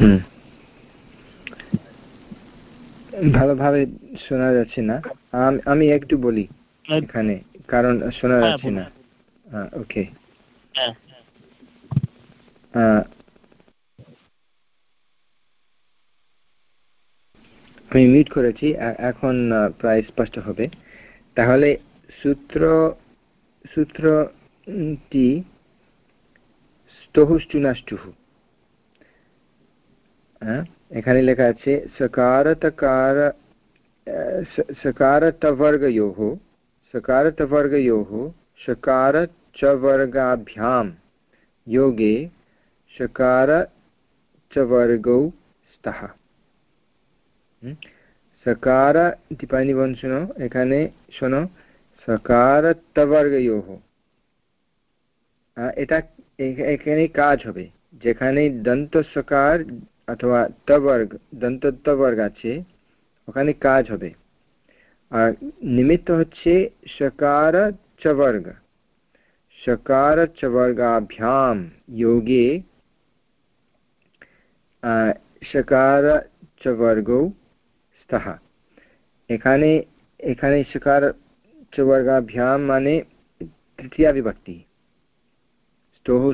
হুম। ভালোভাবে শোনা যাচ্ছে না। আমি একটু বলি। এখানে কারণ শোনা হ্যাঁ, যাচ্ছে না। ওকে হ্যাঁ, আমি মিট করেছি এখন প্রায় স্পষ্ট হবে। তাহলে সূত্র সূত্রটি স্টহুষ্টুনাষ্টুহু এখানে লেখা আছে সকারতকার সকারতবর্গয়োহ सकारतवर्गयोः षकार च वर्गाभ्यां योगे षकार च वर्गौ स्तः সকার ইতি পানিবন শোনো এখানে শোনো সকারতবর্গয়োহ এটা এখানে কাজ হবে যেখানে দন্ত সকার অথবা তবর্গ দন্ত তবর্গ আছে ওখানে কাজ হবে আর निमित्त हे शकार चवर्ग शकार चवर्गाभ्याम योगे शकार चवर्ग स्थ एखाने एखाने शकार चवर्गाभ्याम माने तृतीया विभक्ति। स्तोह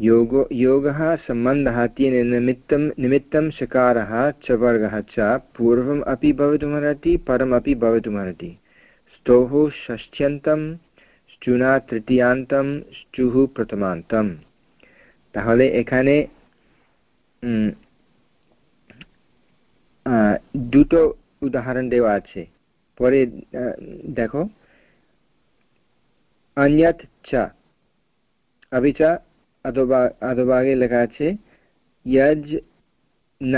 योगो योगः सम्बन्धः तेन निमित्तं निमित्तं शकारः च वर्गः च पूर्वम् अपि भवितुमर्हति परमपि भवितुमर्हति स्तोः षष्ठ्यन्तं স্টুনা তৃতীয়ান্তম স্টুহ প্রথমান্তম তাহলে এখানে দুটো উদাহরণ দেওয়া আছে পরে দেখো अन्यत् च अपि च अधोभा अधोभागे লেখা আছে यज् न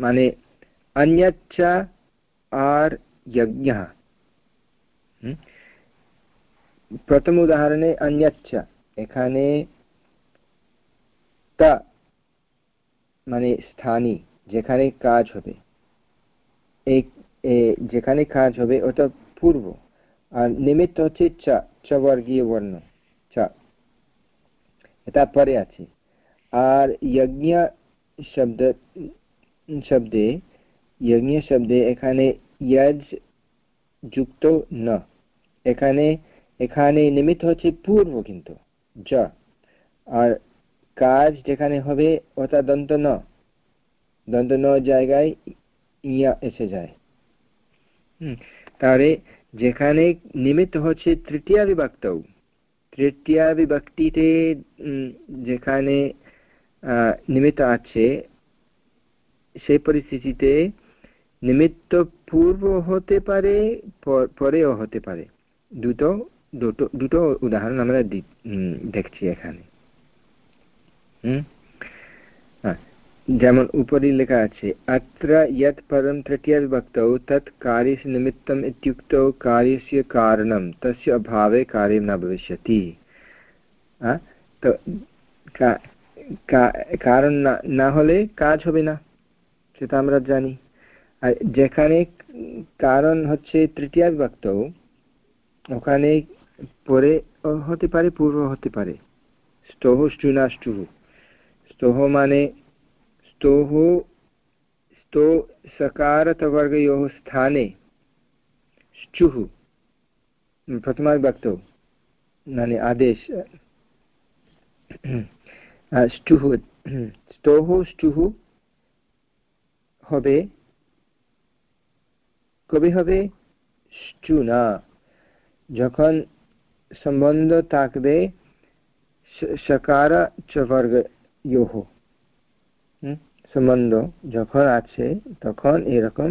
মানে अन्यच्च আর यज्ञः প্রথম উদাহরণে अन्यच्च এখানে তা মানে স্থানী যেখানে কাজ হবে এই যেখানে কাজ হবে ওটা পূর্ব আর নিমিত্ত হচ্ছে চা চবর্গীয় বর্ণ চা এটা পরে আছে। আর যজ্ঞ শব্দ শব্দে, যজ্ঞ শব্দে এখানে যজ যুক্ত ন। এখানে এখানে নিমিত্ত হচ্ছে পূর্ব কিন্তু, জ। আর কাজ যেখানে হবে ওটা দন্ত ন। দন্ত ন জায়গায় ইয়া এসে যায়। হুম, তাহলে যেখানে নিমিত্ত হচ্ছে তৃতীয় তৃতীয় বিভক্তিতে যেখানে নিমিত্ত আছে সেই পরিস্থিতিতে নিমিত্ত পূর্ব হতে পারে পরেও হতে পারে দুটো দুটো দুটো উদাহরণ আমরা দেখছি এখানে। হুম? যেমন উপরে লেখা আছে অত্র ইয়ৎ পদম তৃতীয় ভক্তৌ তৎ কার্যস্য নিমিত্তম ইত্যুক্তৌ কার্যস্য কারণম, তস্য অভাবে কার্যম না ভবিষ্যতি। তো কারণ না হলে কাজ হবে না, সেটা আমরা জানি। আর যেখানে কারণ হচ্ছে তৃতীয় ভক্ত ওখানে পরে হতে পারে, পূর্ব হতে পারে। স্তহ স্টুনা স্টুহ স্তহ মানে स्तोः स्तो सकारतवर्गयोः स्थाने श्चुः प्रथमाविभक्तौ नानि आदेश স্টুহ স্তোহ স্টুহ হবে কবি হবে স্টুনা যখন সম্বন্ধ থাকবে সকার চবর্গ ইহ সম্বন্ধ যখন আছে তখন এরকম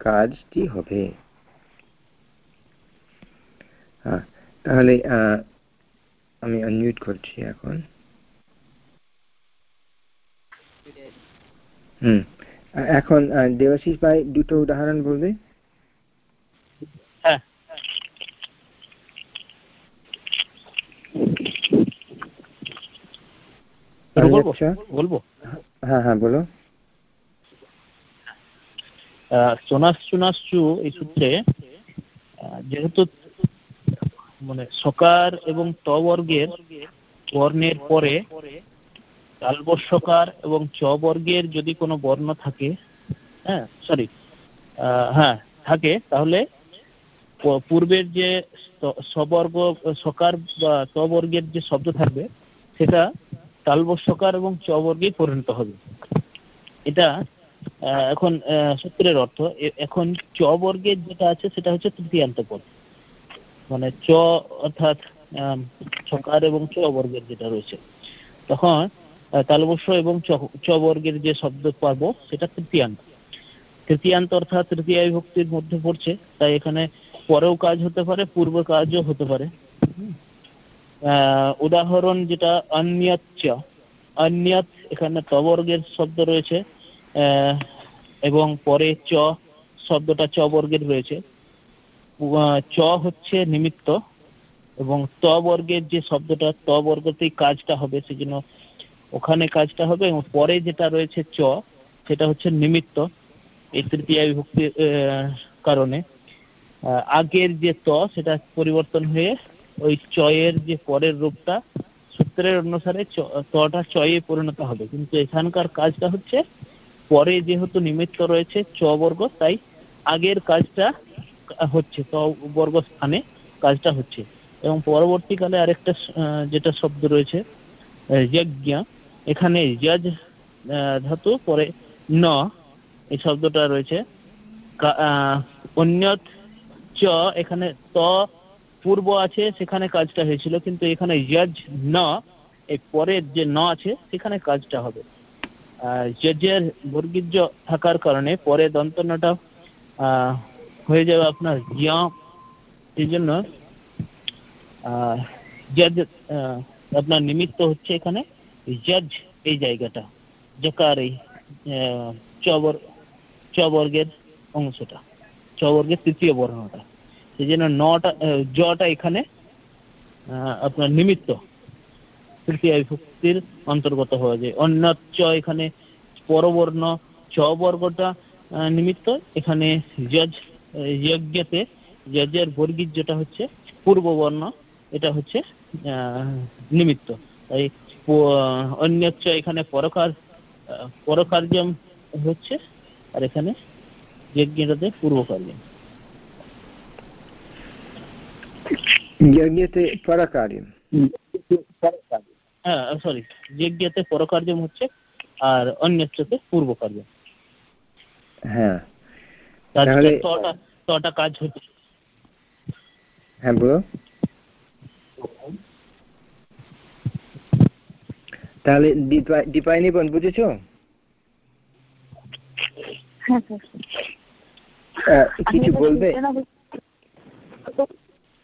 কাজটি হবে। তাহলে আমি অনমিউট করছি এখন। হুম এখন দেবাশিস ভাই দুটো উদাহরণ বলবে? হ্যাঁ। বলব? হ্যাঁ হ্যাঁ বলো। সোনাশ্চুনাশ্চু এই সূত্রে যেহেতু মানে সকার এবং ত বর্গের বর্ণের পরে তালবস্যকার এবং চ বর্গের যদি কোনো বর্ণ থাকে হ্যাঁ সরি হ্যাঁ থাকে, তাহলে পূর্বের যে সবর্গ, সকার বা ত বর্গের যে শব্দ থাকবে, সেটা তালবস্যকার এবং চ বর্গে পরিণত হবে। এটা এখন সূত্রের অর্থ এখন চ বর্গের যেটা আছে সেটা হচ্ছে তৃতীয়ান্ত পদ। মানে চ অর্থাৎ ছকার এবং চ বর্গের যেটা রয়েছে। তখন তালবস্য এবং চ বর্গের যে শব্দ পাবো, সেটা তৃতীয়ান্ত তৃতীয়ান্ত অর্থাৎ তৃতীয় বিভক্তির মধ্যে পড়ছে, তাই এখানে পরেও কাজ হতে পারে, পূর্ব কাজও হতে পারে। উদাহরণ যেটা অন্যচ্চ অন্যত এখানে তবর্গের শব্দ রয়েছে। এবং পরে চ, শব্দটা চ বর্গের রয়েছে। চ হচ্ছে নিমিত্ত এবং ত বর্গের যে শব্দটা, ত বর্গতেই কাজটা হবে, সেজন্য ওখানে কাজটা হবে এবং পরে যেটা রয়েছে চ, সেটা হচ্ছে নিমিত্ত, এই তৃতীয় বিভক্তির কারণে। আগের যে ত, সেটা পরিবর্তন হয়ে ওই চয়ের যে পরের রূপটা, সূত্রের অনুসারে তটা চয়ে পরিণত হবে। কিন্তু এখানকার কাজটা হচ্ছে পরে যেহেতু নিমিত্ত রয়েছে চ বর্গ, তাই আগের কাজটা হচ্ছে, চ বর্গ স্থানে কাজটা হচ্ছে। এবং পরবর্তীকালে আরেকটা যেটা শব্দ রয়েছে, যজ্ঞ, এখানে যজ ধাতু, পরে ন, এই শব্দটা রয়েছে। অন্য চ, এখানে ত পূর্ব আছে, সেখানে কাজটা হয়েছিল, কিন্তু এখানে যজ, ন এই পরের যে ন আছে, সেখানে কাজটা হবে। যজের বর্গীর্য থাকার কারণে পরে দন্তনটা হয়ে যাবে আপনার জিয়া। এই জন্য জজ আপনার নিমিত্ত হচ্ছে এখানে জজ এই জায়গাটা, জকার এই চবর, চবর্গের অংশটা, চবর্গের তৃতীয় বর্ণটা সেই জন্য নটা জটা এখানে আপনার নিমিত্ত। তৃতীয় বিভক্তির অন্তর্গত হওয়া যায়। অন্য চ এখানে পরবর্ণ চ বর্গটা নিমিত্ত। এখানে যজ যজ্ঞতে যজের বর্গীর যেটা হচ্ছে পূর্ববর্ণ এটা হচ্ছে নিমিত্ত। তাই অন্যচ্চ এখানে পরকার পরকার্যম হচ্ছে আর এখানে যজ্ঞটাতে পূর্বকার্যম। যজ্ঞতে পরকার্যম। হ্যাঁ সরি যজ্ঞতে পরকার্যম হচ্ছে আর অন্যচ্চতে পূর্ব কার্য হ্যাঁ তাহলে তটা কাজ হচ্ছে। হ্যাঁ বলো। তাহলে দীপাই নিবন বুঝেছ? কিছু বলবে?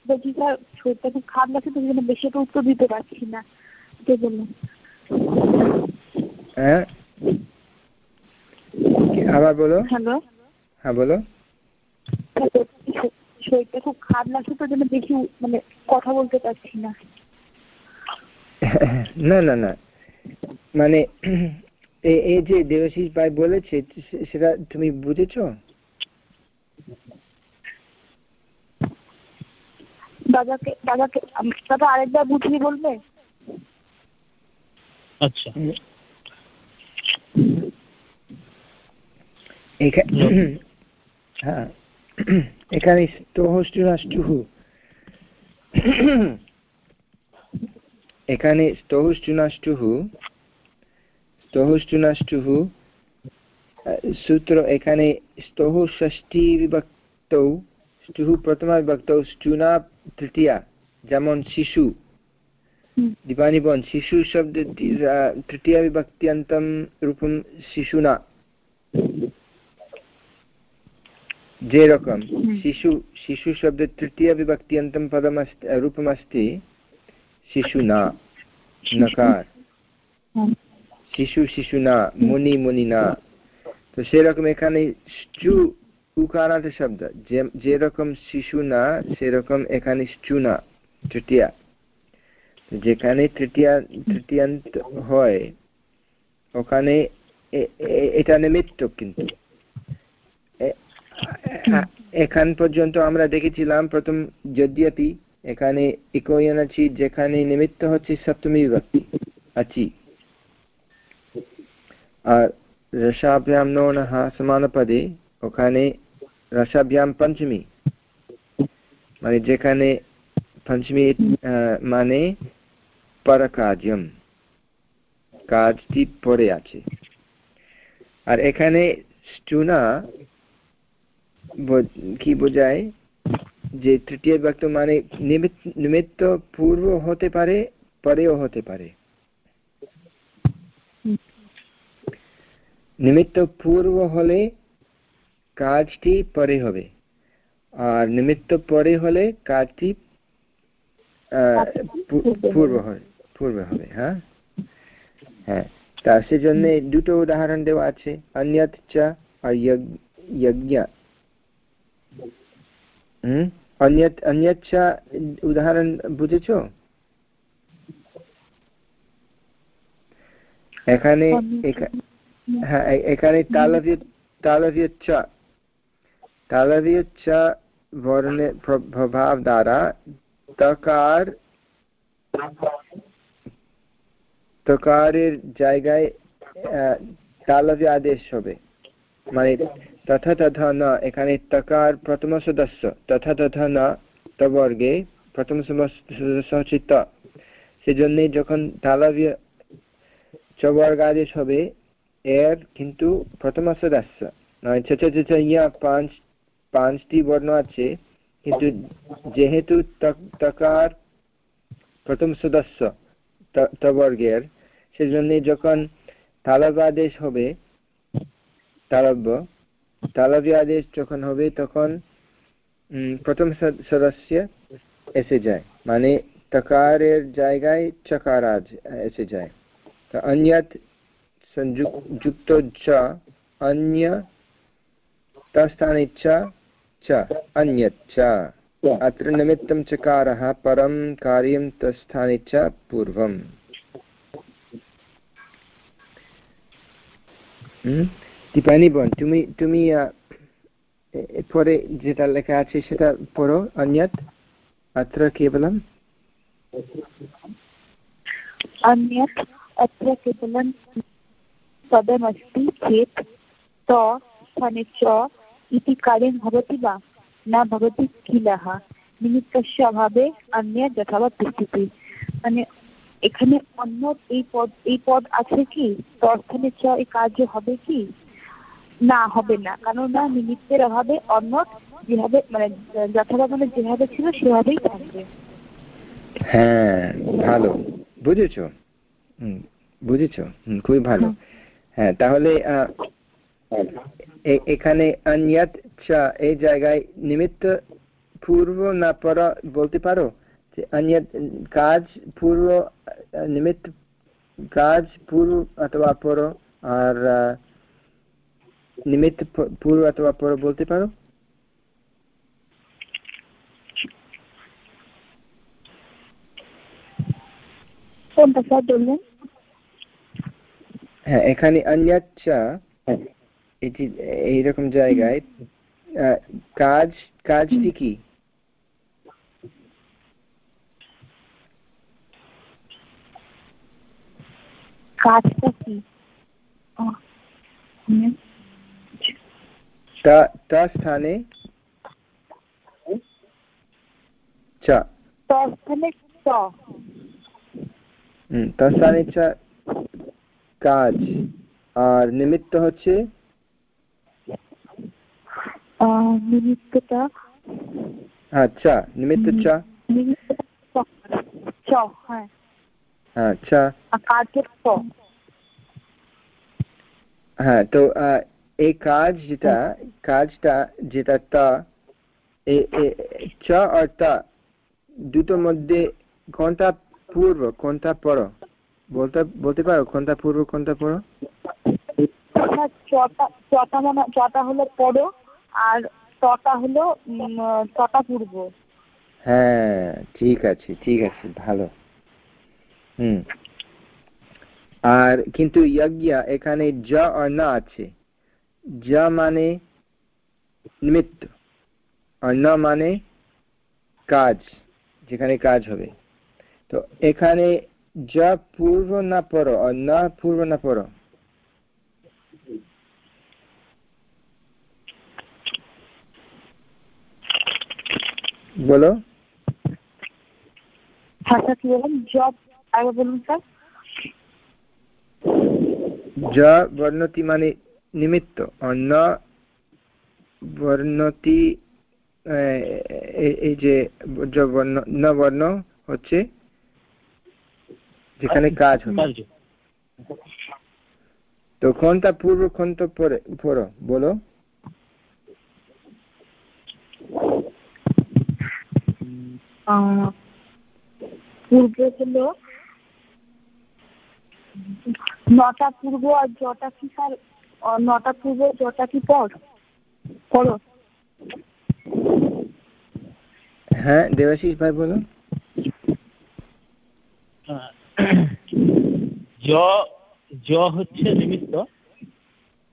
বলছি স্যার শরীরটা খুব খারাপ লাগছে তো বেশি একটা উত্তর দিতে পারছি না। হ্যাঁ? আবার বলো। হ্যালো। হ্যাঁ বলো। শরীরটা খুব খারাপ লাগছে তো জন্য বেশি মানে কথা বলতে পারছি না। [LAUGHS] না না না। মানে [CLEARS THROAT] এই যে দেবাশিস ভাই বলেছে সেটা তুমি বুঝেছ? দাদাকে দাদাকে দাদা আরেকবার বুঝিয়ে বলবে? আচ্ছা। হ্যাঁ। এখানে স্তহষ্টুনাষ্টুহ এখানে স্তহষ্টুনাষ্টুহ স্তহষ্টুনাষ্টুহ সূত্র এখানে স্তহ ষষ্ঠী বিভক্ত স্টুহ প্রথমা বিভক্ত স্টুনা তৃতীয়া যেমন শিশু दीपानि भवन् शिशु शब्द तृतीयविभक्त्यन्तं रूपं शिशुना जे रकं शिशु शिशु शब्द तृतीयविभक्त्यन्तं पदम् अस्ति रूपमस्ति शिशुना नकार শিশু শিশু না মুনি মুনি না তো সেরকম এখানে স্টু উকারাতে শব্দ যে যেরকম শিশু না সেরকম এখানে স্টু না তৃতীয়া যেখানে তৃতীয়া, তৃতীয়ান্ত হয়, ওখানে এটা নিমিত্ত কিন্তু। এখান পর্যন্ত আমরা দেখেছিলাম প্রথম যদ্যপি, এখানে ইকোয়ন আছি, যেখানে নিমিত্ত হচ্ছে সপ্তমী বিভক্তি, আছি। আর রসাভ্যাম নহ সমানপদে ওখানে রসাভ্যাম পঞ্চমী মানে যেখানে পঞ্চমী মানে পরকার্যম কাজটি পড়ে আছে। আর এখানে স্টুনা কি বোঝায়? যে তৃতীয় বিভক্ত মানে নিমিত্ত পূর্ব হতে পারে, পরেও হতে পারে। নিমিত্ত পূর্ব হলে কাজটি পরে হবে। আর নিমিত্ত পরে হলে কাজটি পূর্ব হবে পূর্বে হবে হ্যাঁ? হ্যাঁ তা সেজন্য দুটো উদাহরণ দেওয়া আছে অন্যত আর যজ্ঞ হম? অন্যত অন্যত উদাহরণ বুঝেছ? এখানে হ্যাঁ এখানে তালবীয় তালবীয় চ তালবীয় চ বর্ণের প্রভাব দ্বারা তকার তকারের জায়গায় তালব্য আদেশ হবে। মানে তথা তথা না, এখানে তকার প্রথম সদস্য, তথা তথা না, তবর্গে প্রথম সদস্য হচ্ছে ত। সেজন্য যখন তালব্য চবর্গ আদেশ হবে, এর কিন্তু প্রথম সদস্য। নয়, ছ ইয়া পাঁচ, পাঁচটি বর্ণ আছে, কিন্তু যেহেতু তকার প্রথম সদস্য তবর্গের সেজন্য যখন তালব্য আদেশ হবে তালব্য তালব্য আদেশ যখন হবে তখন প্রথম সদস্য এসে যায় মানে তকারের জায়গায় চকার এসে যায় তো অন্যত যুক্ত চ অন্য তস্থানে চ च अन्यच्च अत्र निमित्तं चकारः परं कार्यं तस्थाने च पूर्वम् টিপানি বোন তুমি তুমি পরে যেটা লেখা আছে সেটা পড়ো অন্যত अत्र केवलम् अन्यत् अत्र केवलं पदमस्ति चेत् त स्थाने च इति कार्यं भवति वा न भवति किलः নিমিত্তস্য অভাবে অন্য যথাবৎ তিষ্ঠতি মানে এখানে অন্য এই পদ এই পদ আছে কি? তর্থনে চ এই কার্য হবে কি? না, হবে না। কারণ না নিমিত্তের অভাবে অন্য যেভাবে মানে যথাযথ মানে যেভাবে ছিল, সেভাবেই থাকবে। হ্যাঁ ভালো। বুঝেছ? হম, বুঝেছ? খুবই ভালো। হ্যাঁ তাহলে এখানে এই জায়গায় নিমিত্ত পূর্ব না পর বলতে পারো? যে অন্যত কাজ পূর্ব নিমিত্ত কাজ পূর্ব অথবা পর আর নিমিত্ত পূর্ব অথবা পর বলতে পারো কোনটা স্যার বললেন হ্যাঁ এখানে অন্যচ্ছা এটি এইরকম জায়গায় কাজ কাজটি কি কাজটা কি? স্থানে? চ। স্থানে কাজ। আর নিমিত্ত হচ্ছে? নিমিত্তটা আচ্ছা নিমিত্ত চা। চ হ্যাঁ। আচ্ছা। হ্যাঁ তো এই কাজ যেটা কাজটা যেটা তা চ আর তা দুটোর মধ্যে কোনটা পূর্ব কোনটা পর। বলতে বলতে পারো কোনটা পূর্ব কোনটা পর? চটা মানে চটা হলো পড়ো আর তটা হলো তটা পূর্ব। হ্যাঁ ঠিক আছে ঠিক আছে ভালো। আর কিন্তু যজ্ঞা এখানে জ আর না আছে। যা মানে নিমিত্ত, আর না মানে কাজ, যেখানে কাজ হবে। তো এখানে যা পূর্ব না পর, আর না পূর্ব না পর। বলো। আগে বলুন স্যার। যা বর্ণতি মানে নিমিত্ত অন্য বর্ণতি এই যে বর্ণ ন বর্ণ হচ্ছে যেখানে কাজ হবে তো কোনটা পূর্ব কোনটা পরে পর বলো। পূর্ব হলো নটা পূর্ব আর জটা কি স্যার নটা পূর্ব জটা কি পর? হ্যাঁ দেবাশিস ভাই বলুন। জ জ হচ্ছে নিমিত্ত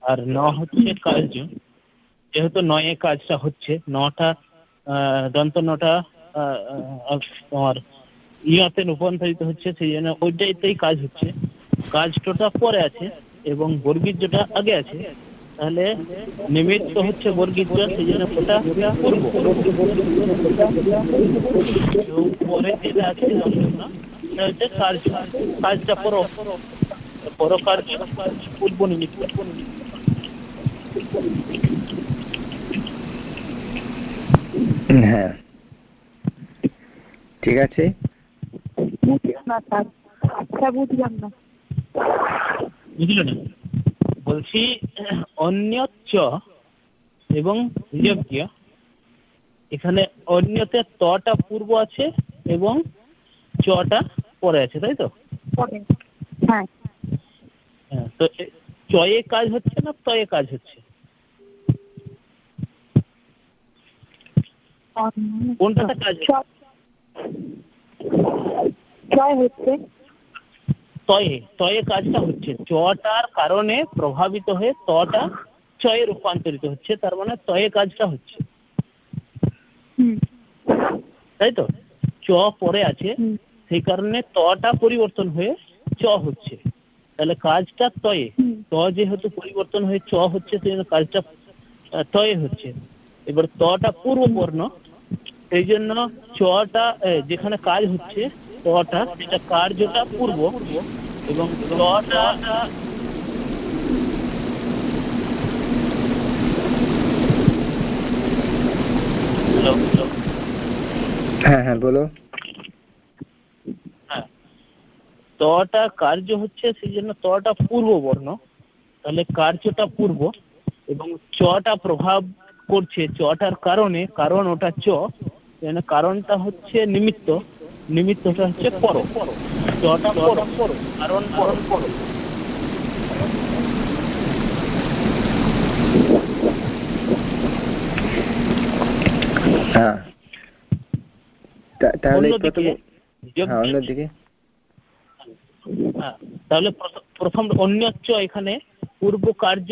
আর ন হচ্ছে কার্য যেহেতু নয়ে কাজটা হচ্ছে নটা দন্ত নটা তোমার ইয়াতে রূপান্তরিত হচ্ছে সেই জন্য ওইটাইতেই কাজ হচ্ছে। কাজটা পরে আছে এবং বর্গীর্যটা আগে আছে। তাহলে নিমিত্ত হচ্ছে বর্গীর্য সেই জন্য ওটা পূর্ব। পরে যেটা আছে সেটা হচ্ছে কাজ কাজটা পর। পর পূর্ব নিমিত্ত। হ্যাঁ। ঠিক আছে। না আচ্ছা বুঝলাম না। বুঝলো না? বলছি অন্যচ এবং যজ্ঞ এখানে অন্যতে তটা পূর্ব আছে এবং চটা পরে আছে তাই তো? হ্যাঁ। তো চয়ে কাজ হচ্ছে না তয়ে কাজ হচ্ছে? কোনটাতে কাজ হচ্ছে। তয়ে তয়ে কাজটা হচ্ছে। চটার কারণে প্রভাবিত হয়ে তটা চয়ে রূপান্তরিত হচ্ছে তার মানে তয়ে কাজটা হচ্ছে। তাই তো? চ পরে আছে সেই কারণে তটা পরিবর্তন হয়ে চ হচ্ছে। তাহলে কাজটা তয়ে। ত যেহেতু পরিবর্তন হয়ে চ হচ্ছে সেই জন্য কাজটা তয়ে হচ্ছে। এবার তটা পূর্ব বর্ণ এই জন্য চটা যেখানে কাজ হচ্ছে তটা সেটা কার্যটা পূর্ব এবং হ্যাঁ হ্যাঁ বলো। হ্যাঁ। তটা কার্য হচ্ছে সেই জন্য তটা পূর্ব বর্ণ। তাহলে কার্যটা পূর্ব এবং চটা প্রভাব করছে চটার কারণে কারণ ওটা চ কারণটা হচ্ছে নিমিত্ত। নিমিত্তটা হচ্ছে পর পর কারণ পর পর হ্যাঁ। তাহলে হ্যাঁ হ্যাঁ তাহলে প্রথম অন্যচ্চ এখানে পূর্ব কার্য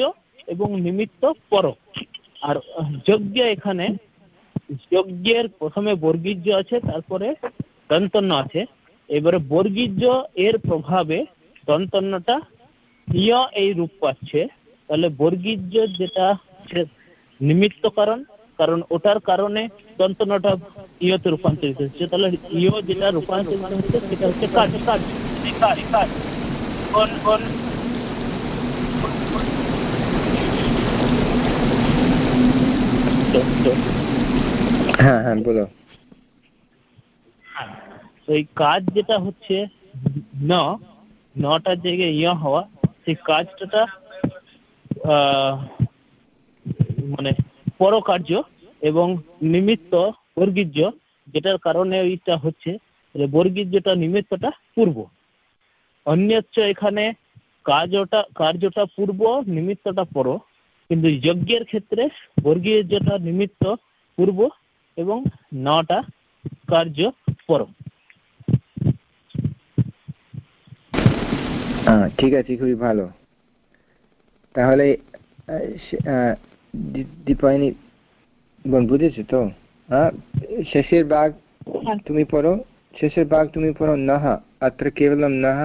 এবং নিমিত্ত পর আর যজ্ঞ এখানে যজ্ঞের প্রথমে বর্গীর্য আছে তারপরে দন্তন্য আছে। এবারে বর্গীর্য এর প্রভাবে দন্তন্যটা ইয় এই রূপ পাচ্ছে। তাহলে বর্গীর্য যেটা নিমিত্ত কারণ কারণ ওটার কারণে দন্তন্যটা ইয়তে রূপান্তরিত হচ্ছে। তাহলে ইয় যেটা রূপান্তরিত হচ্ছে সেটা হচ্ছে কাজ কাজ হ্যাঁ হ্যাঁ বলো। এই কাজ যেটা হচ্ছে, ন নটার জায়গায় ইয় হওয়া, সেই কাজটা মানে পরকার্য এবং নিমিত্ত বর্গীর্য, যেটার কারণে ওইটা হচ্ছে বর্গীর্যটা, নিমিত্তটা পূর্ব। অন্যচ্চ এখানে কাজটা, কার্যটা পূর্ব, নিমিত্তটা পর, কিন্তু যজ্ঞের ক্ষেত্রে বর্গীর্যটা, নিমিত্ত পূর্ব এবং নটা কার্য পর। ঠিক আছে খুবই ভালো তাহলে দীপায়নি বোন বুঝেছো তো হ্যাঁ শেষের বাঘ হ্যাঁ। তুমি পড়ো শেষের বাঘ তুমি পড়ো নহ अत्र केवलं नः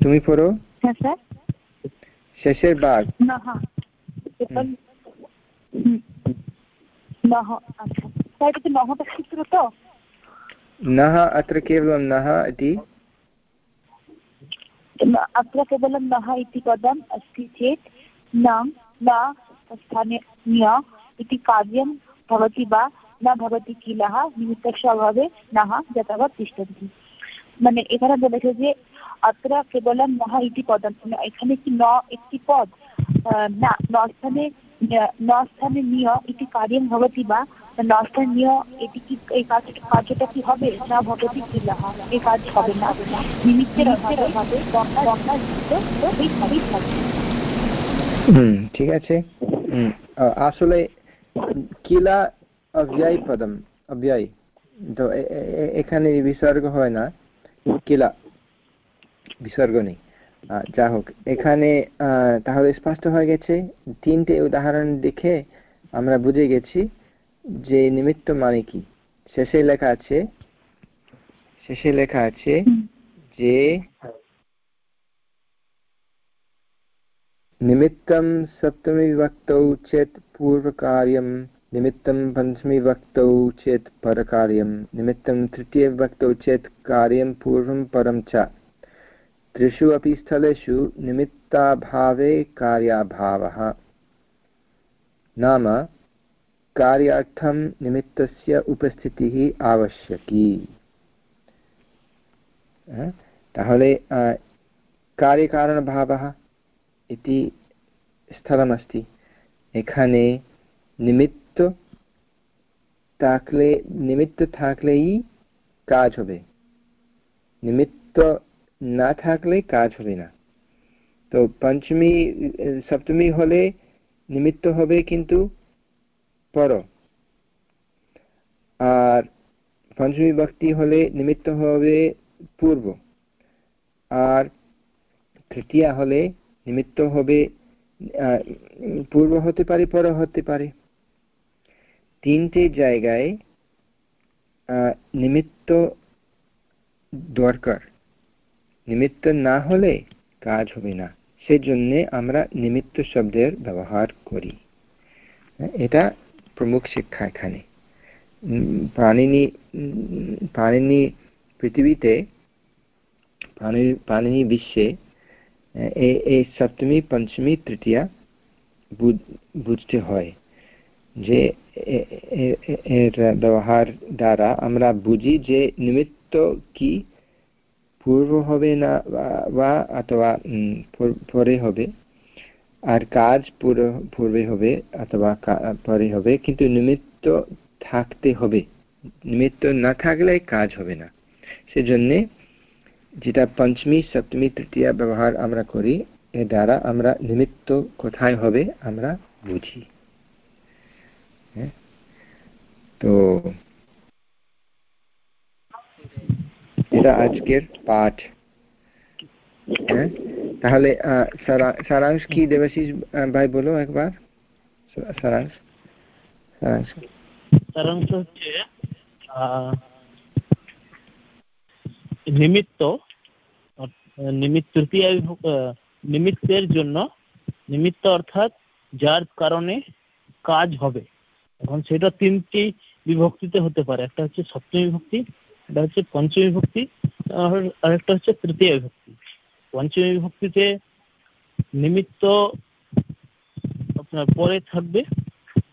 তুমি পড়ো হ্যাঁ স্যার শেষের বাঘ নহ নহ আচ্ছা স্যার এটা নহটা সূত্র তো नः अत्र केवलं नः इति अत्र केवलं नः इति पदम् अस्ति चेत् न न स्थाने ञ इति कार्यं भवति वा न भवति किल निमित्तस्य अभावे नः यतः तिष्ठन्ति মানে এখানে বলেছে যে अत्र केवलं नः इति पदं এখানে কি ন একটি পদ না ন স্থানে ন স্থানে নিয় ইতি কার্যম ভবতি বা স্থানে নিয় এই কি হবে? না এই কাজ হবে না। নিমিত্তের হুম, ঠিক আছে। আসলে কিলা অব্যয় পদম, অব্যয়। তো এখানে বিসর্গ হয় না, কিলা। বিসর্গ নেই। যা হোক, এখানে তাহলে স্পষ্ট হয়ে গেছে। তিনটে উদাহরণ দেখে আমরা বুঝে গেছি। যে নিমিত্ত মানে কি শেষে লেখা আছে শেষে লেখা আছে যে निमित्तं सप्तमीविभक्तौ चेत् पूर्वकार्यं निमित्तं पञ्चमीविभक्तौ चेत् परकार्यं निमित्तं तृतीयविभक्तौ चेत् कार्यं पूर्वं परं च त्रिषु अपि स्थलेषु निमित्ताभावे कार्याभावः नाम कार्यार्थं निमित्तस्य उपस्थितिः आवश्यकी তাহলে कार्यकारणभावः इति স্থলমস্তি এখানে নিমিত্ত থাকলে নিমিত্ত থাকলেই কাজ হবে নিমিত্ত না থাকলে কাজ হবে না তো পঞ্চমী সপ্তমী হলে নিমিত্ত হবে কিন্তু পর আর পঞ্চমী ভক্তি হলে নিমিত্ত হবে পূর্ব। আর তৃতীয়া হলে নিমিত্ত হবে পূর্ব হতে পারে, পর হতে পারে। তিনটে জায়গায় নিমিত্ত দরকার। নিমিত্ত না হলে কাজ হবে না। সেজন্য আমরা নিমিত্ত শব্দের ব্যবহার করি। এটা প্রমুখ শিক্ষা এখানে। পানিনি পানিনি পৃথিবীতে পানিনি বিশ্বে এই সপ্তমী, পঞ্চমী, তৃতীয়া বুঝতে হয়। যে এর ব্যবহার দ্বারা আমরা বুঝি যে নিমিত্ত কি পূর্ব হবে না, বা অথবা পরে হবে। আর কাজ পুরো, পূর্বে হবে অথবা পরে হবে, কিন্তু নিমিত্ত থাকতে হবে। নিমিত্ত না থাকলে কাজ হবে না। সেজন্যে যেটা পঞ্চমী, সপ্তমী, তৃতীয়া ব্যবহার আমরা করি, এর দ্বারা আমরা নিমিত্ত কোথায় হবে আমরা বুঝি। তো এটা আজকের পাঠ। হ্যাঁ? তাহলে সারাংশ কি দেবাশিস ভাই বলো একবার? সারাংশ। সারাংশ। সারাংশ হচ্ছে নিমিত্ত নিমিত্ত তৃতীয় নিমিত্তের জন্য নিমিত্ত অর্থাৎ যার কারণে কাজ হবে। এখন সেটা তিনটি বিভক্তিতে হতে পারে। একটা হচ্ছে সপ্তমী বিভক্তি একটা হচ্ছে পঞ্চমী বিভক্তি আর একটা হচ্ছে তৃতীয় বিভক্তি। পঞ্চমী বিভক্তিতে নিমিত্ত আপনার পরে থাকবে,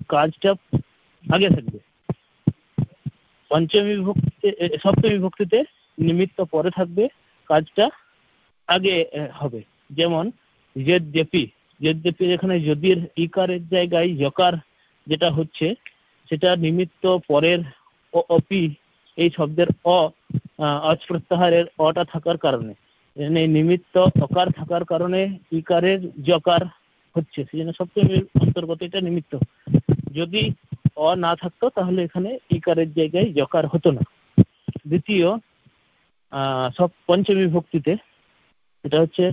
কাজটা আগে থাকবে। পঞ্চমী বিভক্তিতে সপ্তমী বিভক্তিতে নিমিত্ত পরে থাকবে, কাজটা আগে হবে। যেমন জেদ্যপি জেদ্যপি এখানে যদির ইকারের জায়গায় যকার যেটা হচ্ছে, সেটা নিমিত্ত পরের অপি, এই শব্দের অ অজ প্রত্যাহারের অটা থাকার কারণে। নিমিত্ত অকার থাকার কারণে ইকারের জকার হচ্ছে। সেই জন্য সপ্তমীর অন্তর্গত এটা নিমিত্ত। যদি অ না থাকতো, তাহলে এখানে ইকারের জায়গায় জকার হতো না। দ্বিতীয় সব পঞ্চমী ভক্তিতে এটা হচ্ছে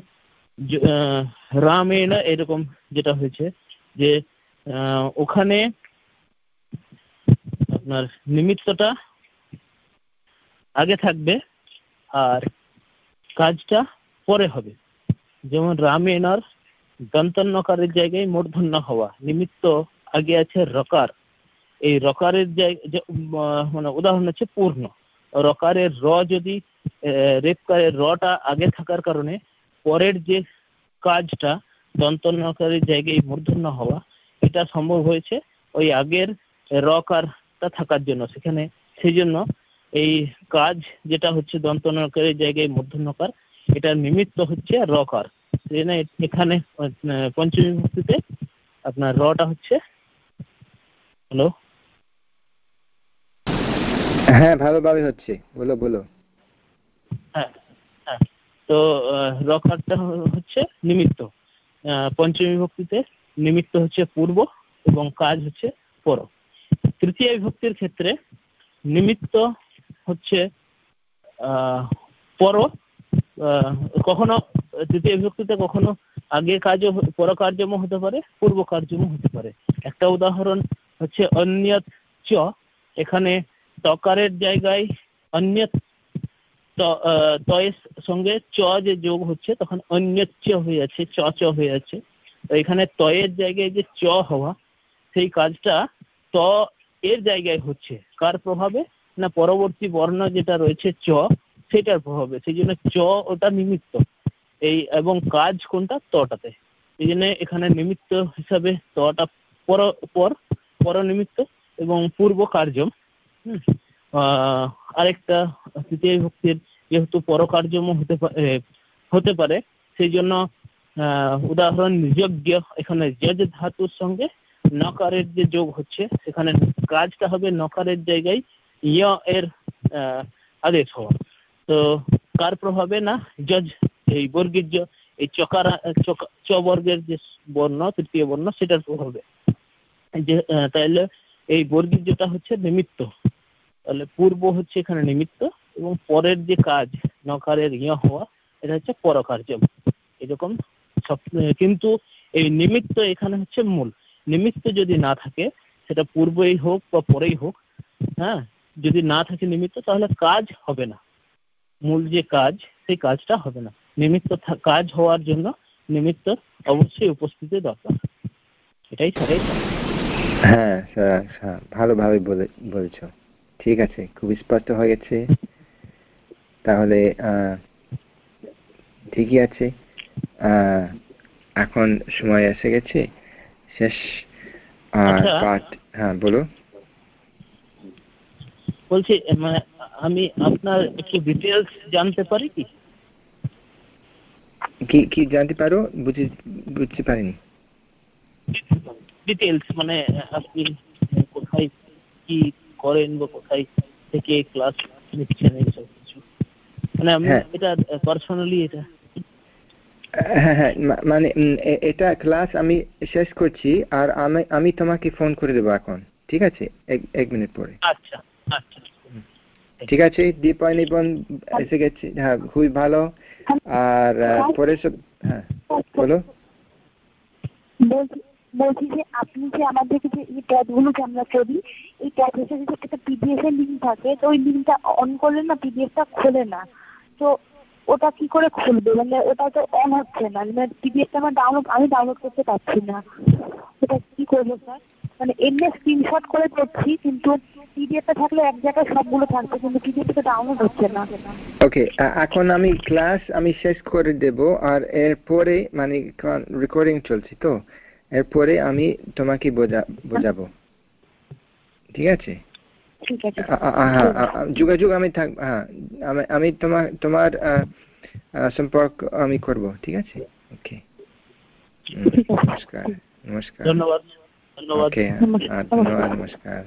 রামেণ এরকম যেটা হয়েছে যে ওখানে আপনার নিমিত্তটা আগে থাকবে আর কাজটা পরে হবে। যেমন রামেণ আর দন্তন্যকারের জায়গায় মূর্ধন্য হওয়া, নিমিত্ত আগে আছে রকার। এই রকারের মানে উদাহরণ হচ্ছে পূর্ণ। রকারের র যদি রেপকারের রটা আগে থাকার কারণে পরের যে কাজটা দন্তন্যকারের জায়গায় মূর্ধন্য হওয়া, এটা সম্ভব হয়েছে ওই আগের রকারটা থাকার জন্য। সেখানে সেই জন্য এই কাজ যেটা হচ্ছে দন্ত দন্তনকারের জায়গায় মূর্ধন্যকার এটার নিমিত্ত হচ্ছে রকার। এখানে পঞ্চমী ভক্তিতে আপনার রটা হচ্ছে। হ্যালো? হ্যাঁ ভালোভাবে হচ্ছে। বলো বলো। হ্যাঁ হ্যাঁ। তো রকারটা হচ্ছে নিমিত্ত। পঞ্চমী ভক্তিতে নিমিত্ত হচ্ছে পূর্ব এবং কাজ হচ্ছে পর। তৃতীয় বিভক্তির ক্ষেত্রে নিমিত্ত হচ্ছে পর কখনো তৃতীয় বিভক্তিতে কখনো আগে কাজও পর কার্যম হতে পারে, পূর্ব কার্যম হতে পারে। একটা উদাহরণ হচ্ছে অন্যত চ, এখানে তকারের জায়গায় অন্যত তয়ের সঙ্গে চ যে যোগ হচ্ছে, তখন অন্যচ্চ হয়ে যাচ্ছে, চ চ হয়ে যাচ্ছে। তো এখানে তয়ের জায়গায় যে চ হওয়া, সেই কাজটা ত এর জায়গায় হচ্ছে। কার প্রভাবে? না পরবর্তী বর্ণ যেটা রয়েছে চ, সেটার প্রভাবে সেই জন্য চ ওটা নিমিত্ত। এই এবং কাজ কোনটা? তটাতে। এই জন্য এখানে নিমিত্ত হিসাবে তটা পর পর পর নিমিত্ত এবং পূর্ব কার্য আরেকটা তৃতীয় ভক্তির যেহেতু পরকার্যম হতে হতে পারে, সেই জন্য উদাহরণ নিযজ্ঞ। এখানে যজ ধাতুর সঙ্গে নকারের যে যোগ হচ্ছে, সেখানে কাজটা হবে নকারের জায়গায় ইয় এর আদেশ হওয়া। তো কার প্রভাবে না? জজ, এই বর্গীর এই চকার চ বর্গের যে বর্ণ, তৃতীয় বর্ণ, সেটার প্রভাবে। যে তাহলে এই বর্গীর্যটা হচ্ছে নিমিত্ত। তাহলে পূর্ব হচ্ছে এখানে নিমিত্ত এবং পরের যে কাজ, নকারের ইয় হওয়া, এটা হচ্ছে পরকার্য এরকম সব, কিন্তু এই নিমিত্ত এখানে হচ্ছে মূল। নিমিত্ত যদি না থাকে, সেটা পূর্বেই হোক বা পরেই হোক হ্যাঁ যদি না থাকে নিমিত্ত তাহলে কাজ হবে না। মূল যে কাজ সেই কাজটা হবে না। নিমিত্ত কাজ হওয়ার জন্য নিমিত্ত অবশ্যই উপস্থিতি দরকার। এটাই সেটাই হ্যাঁ হ্যাঁ ভালোভাবে বলে বলেছ। ঠিক আছে খুব স্পষ্ট হয়ে গেছে। তাহলে ঠিকই আছে। এখন সময় এসে গেছে। শেষ পাঠ হ্যাঁ বলো। বলছি মানে আমি আপনার একটু ডিটেলস জানতে পারি কি? কি কি জানতে পারো? বুঝি বুঝতে পারিনি। ডিটেলস মানে আপনি কোথায় কি করেন বা কোথায় থেকে ক্লাস নিচ্ছেন এইসব কিছু? মানে আমি এটা পার্সোনালি এটা। হ্যাঁ হ্যাঁ মানে এটা ক্লাস আমি শেষ করছি আর আমি আমি তোমাকে ফোন করে দেবো এখন ঠিক আছে? এক মিনিট পরে। আচ্ছা আচ্ছা। ঠিক আছে দীপায় নিবন এসে গেছে। হ্যাঁ খুবই ভালো। আর পরে সব হ্যাঁ বলো। বলছি যে আপনি যে আমাদেরকে যে এই পদগুলো যে আমরা করি, এই পদ হিসেবে যে একটা পিডিএফ এর লিঙ্ক থাকে, তো ওই লিঙ্কটা অন করলে না পিডিএফটা খোলে না। তো ওটা কি করে খুলবে? মানে ওটা তো অন হচ্ছে না। মানে পিডিএফটা আমার ডাউনলোড আমি ডাউনলোড করতে পারছি না। ওটা কি করব স্যার মানে এমনি স্ক্রিনশট করে করছি কিন্তু পিডিএফটা থাকলে এক জায়গায় সবগুলো থাকবে কিন্তু পিডিএফটা ডাউনলোড হচ্ছে না। ওকে এখন আমি ক্লাস আমি শেষ করে দেব আর এরপরে মানে রেকর্ডিং চলছে তো এরপরে আমি তোমাকে বোঝা বোঝাবো। ঠিক আছে? যোগাযোগ আমি থাক হ্যাঁ আমি তোমার তোমার সম্পর্ক আমি করব ঠিক আছে? ওকে নমস্কার নমস্কার। ধন্যবাদ। ধন্যবাদ ধন্যবাদ নমস্কার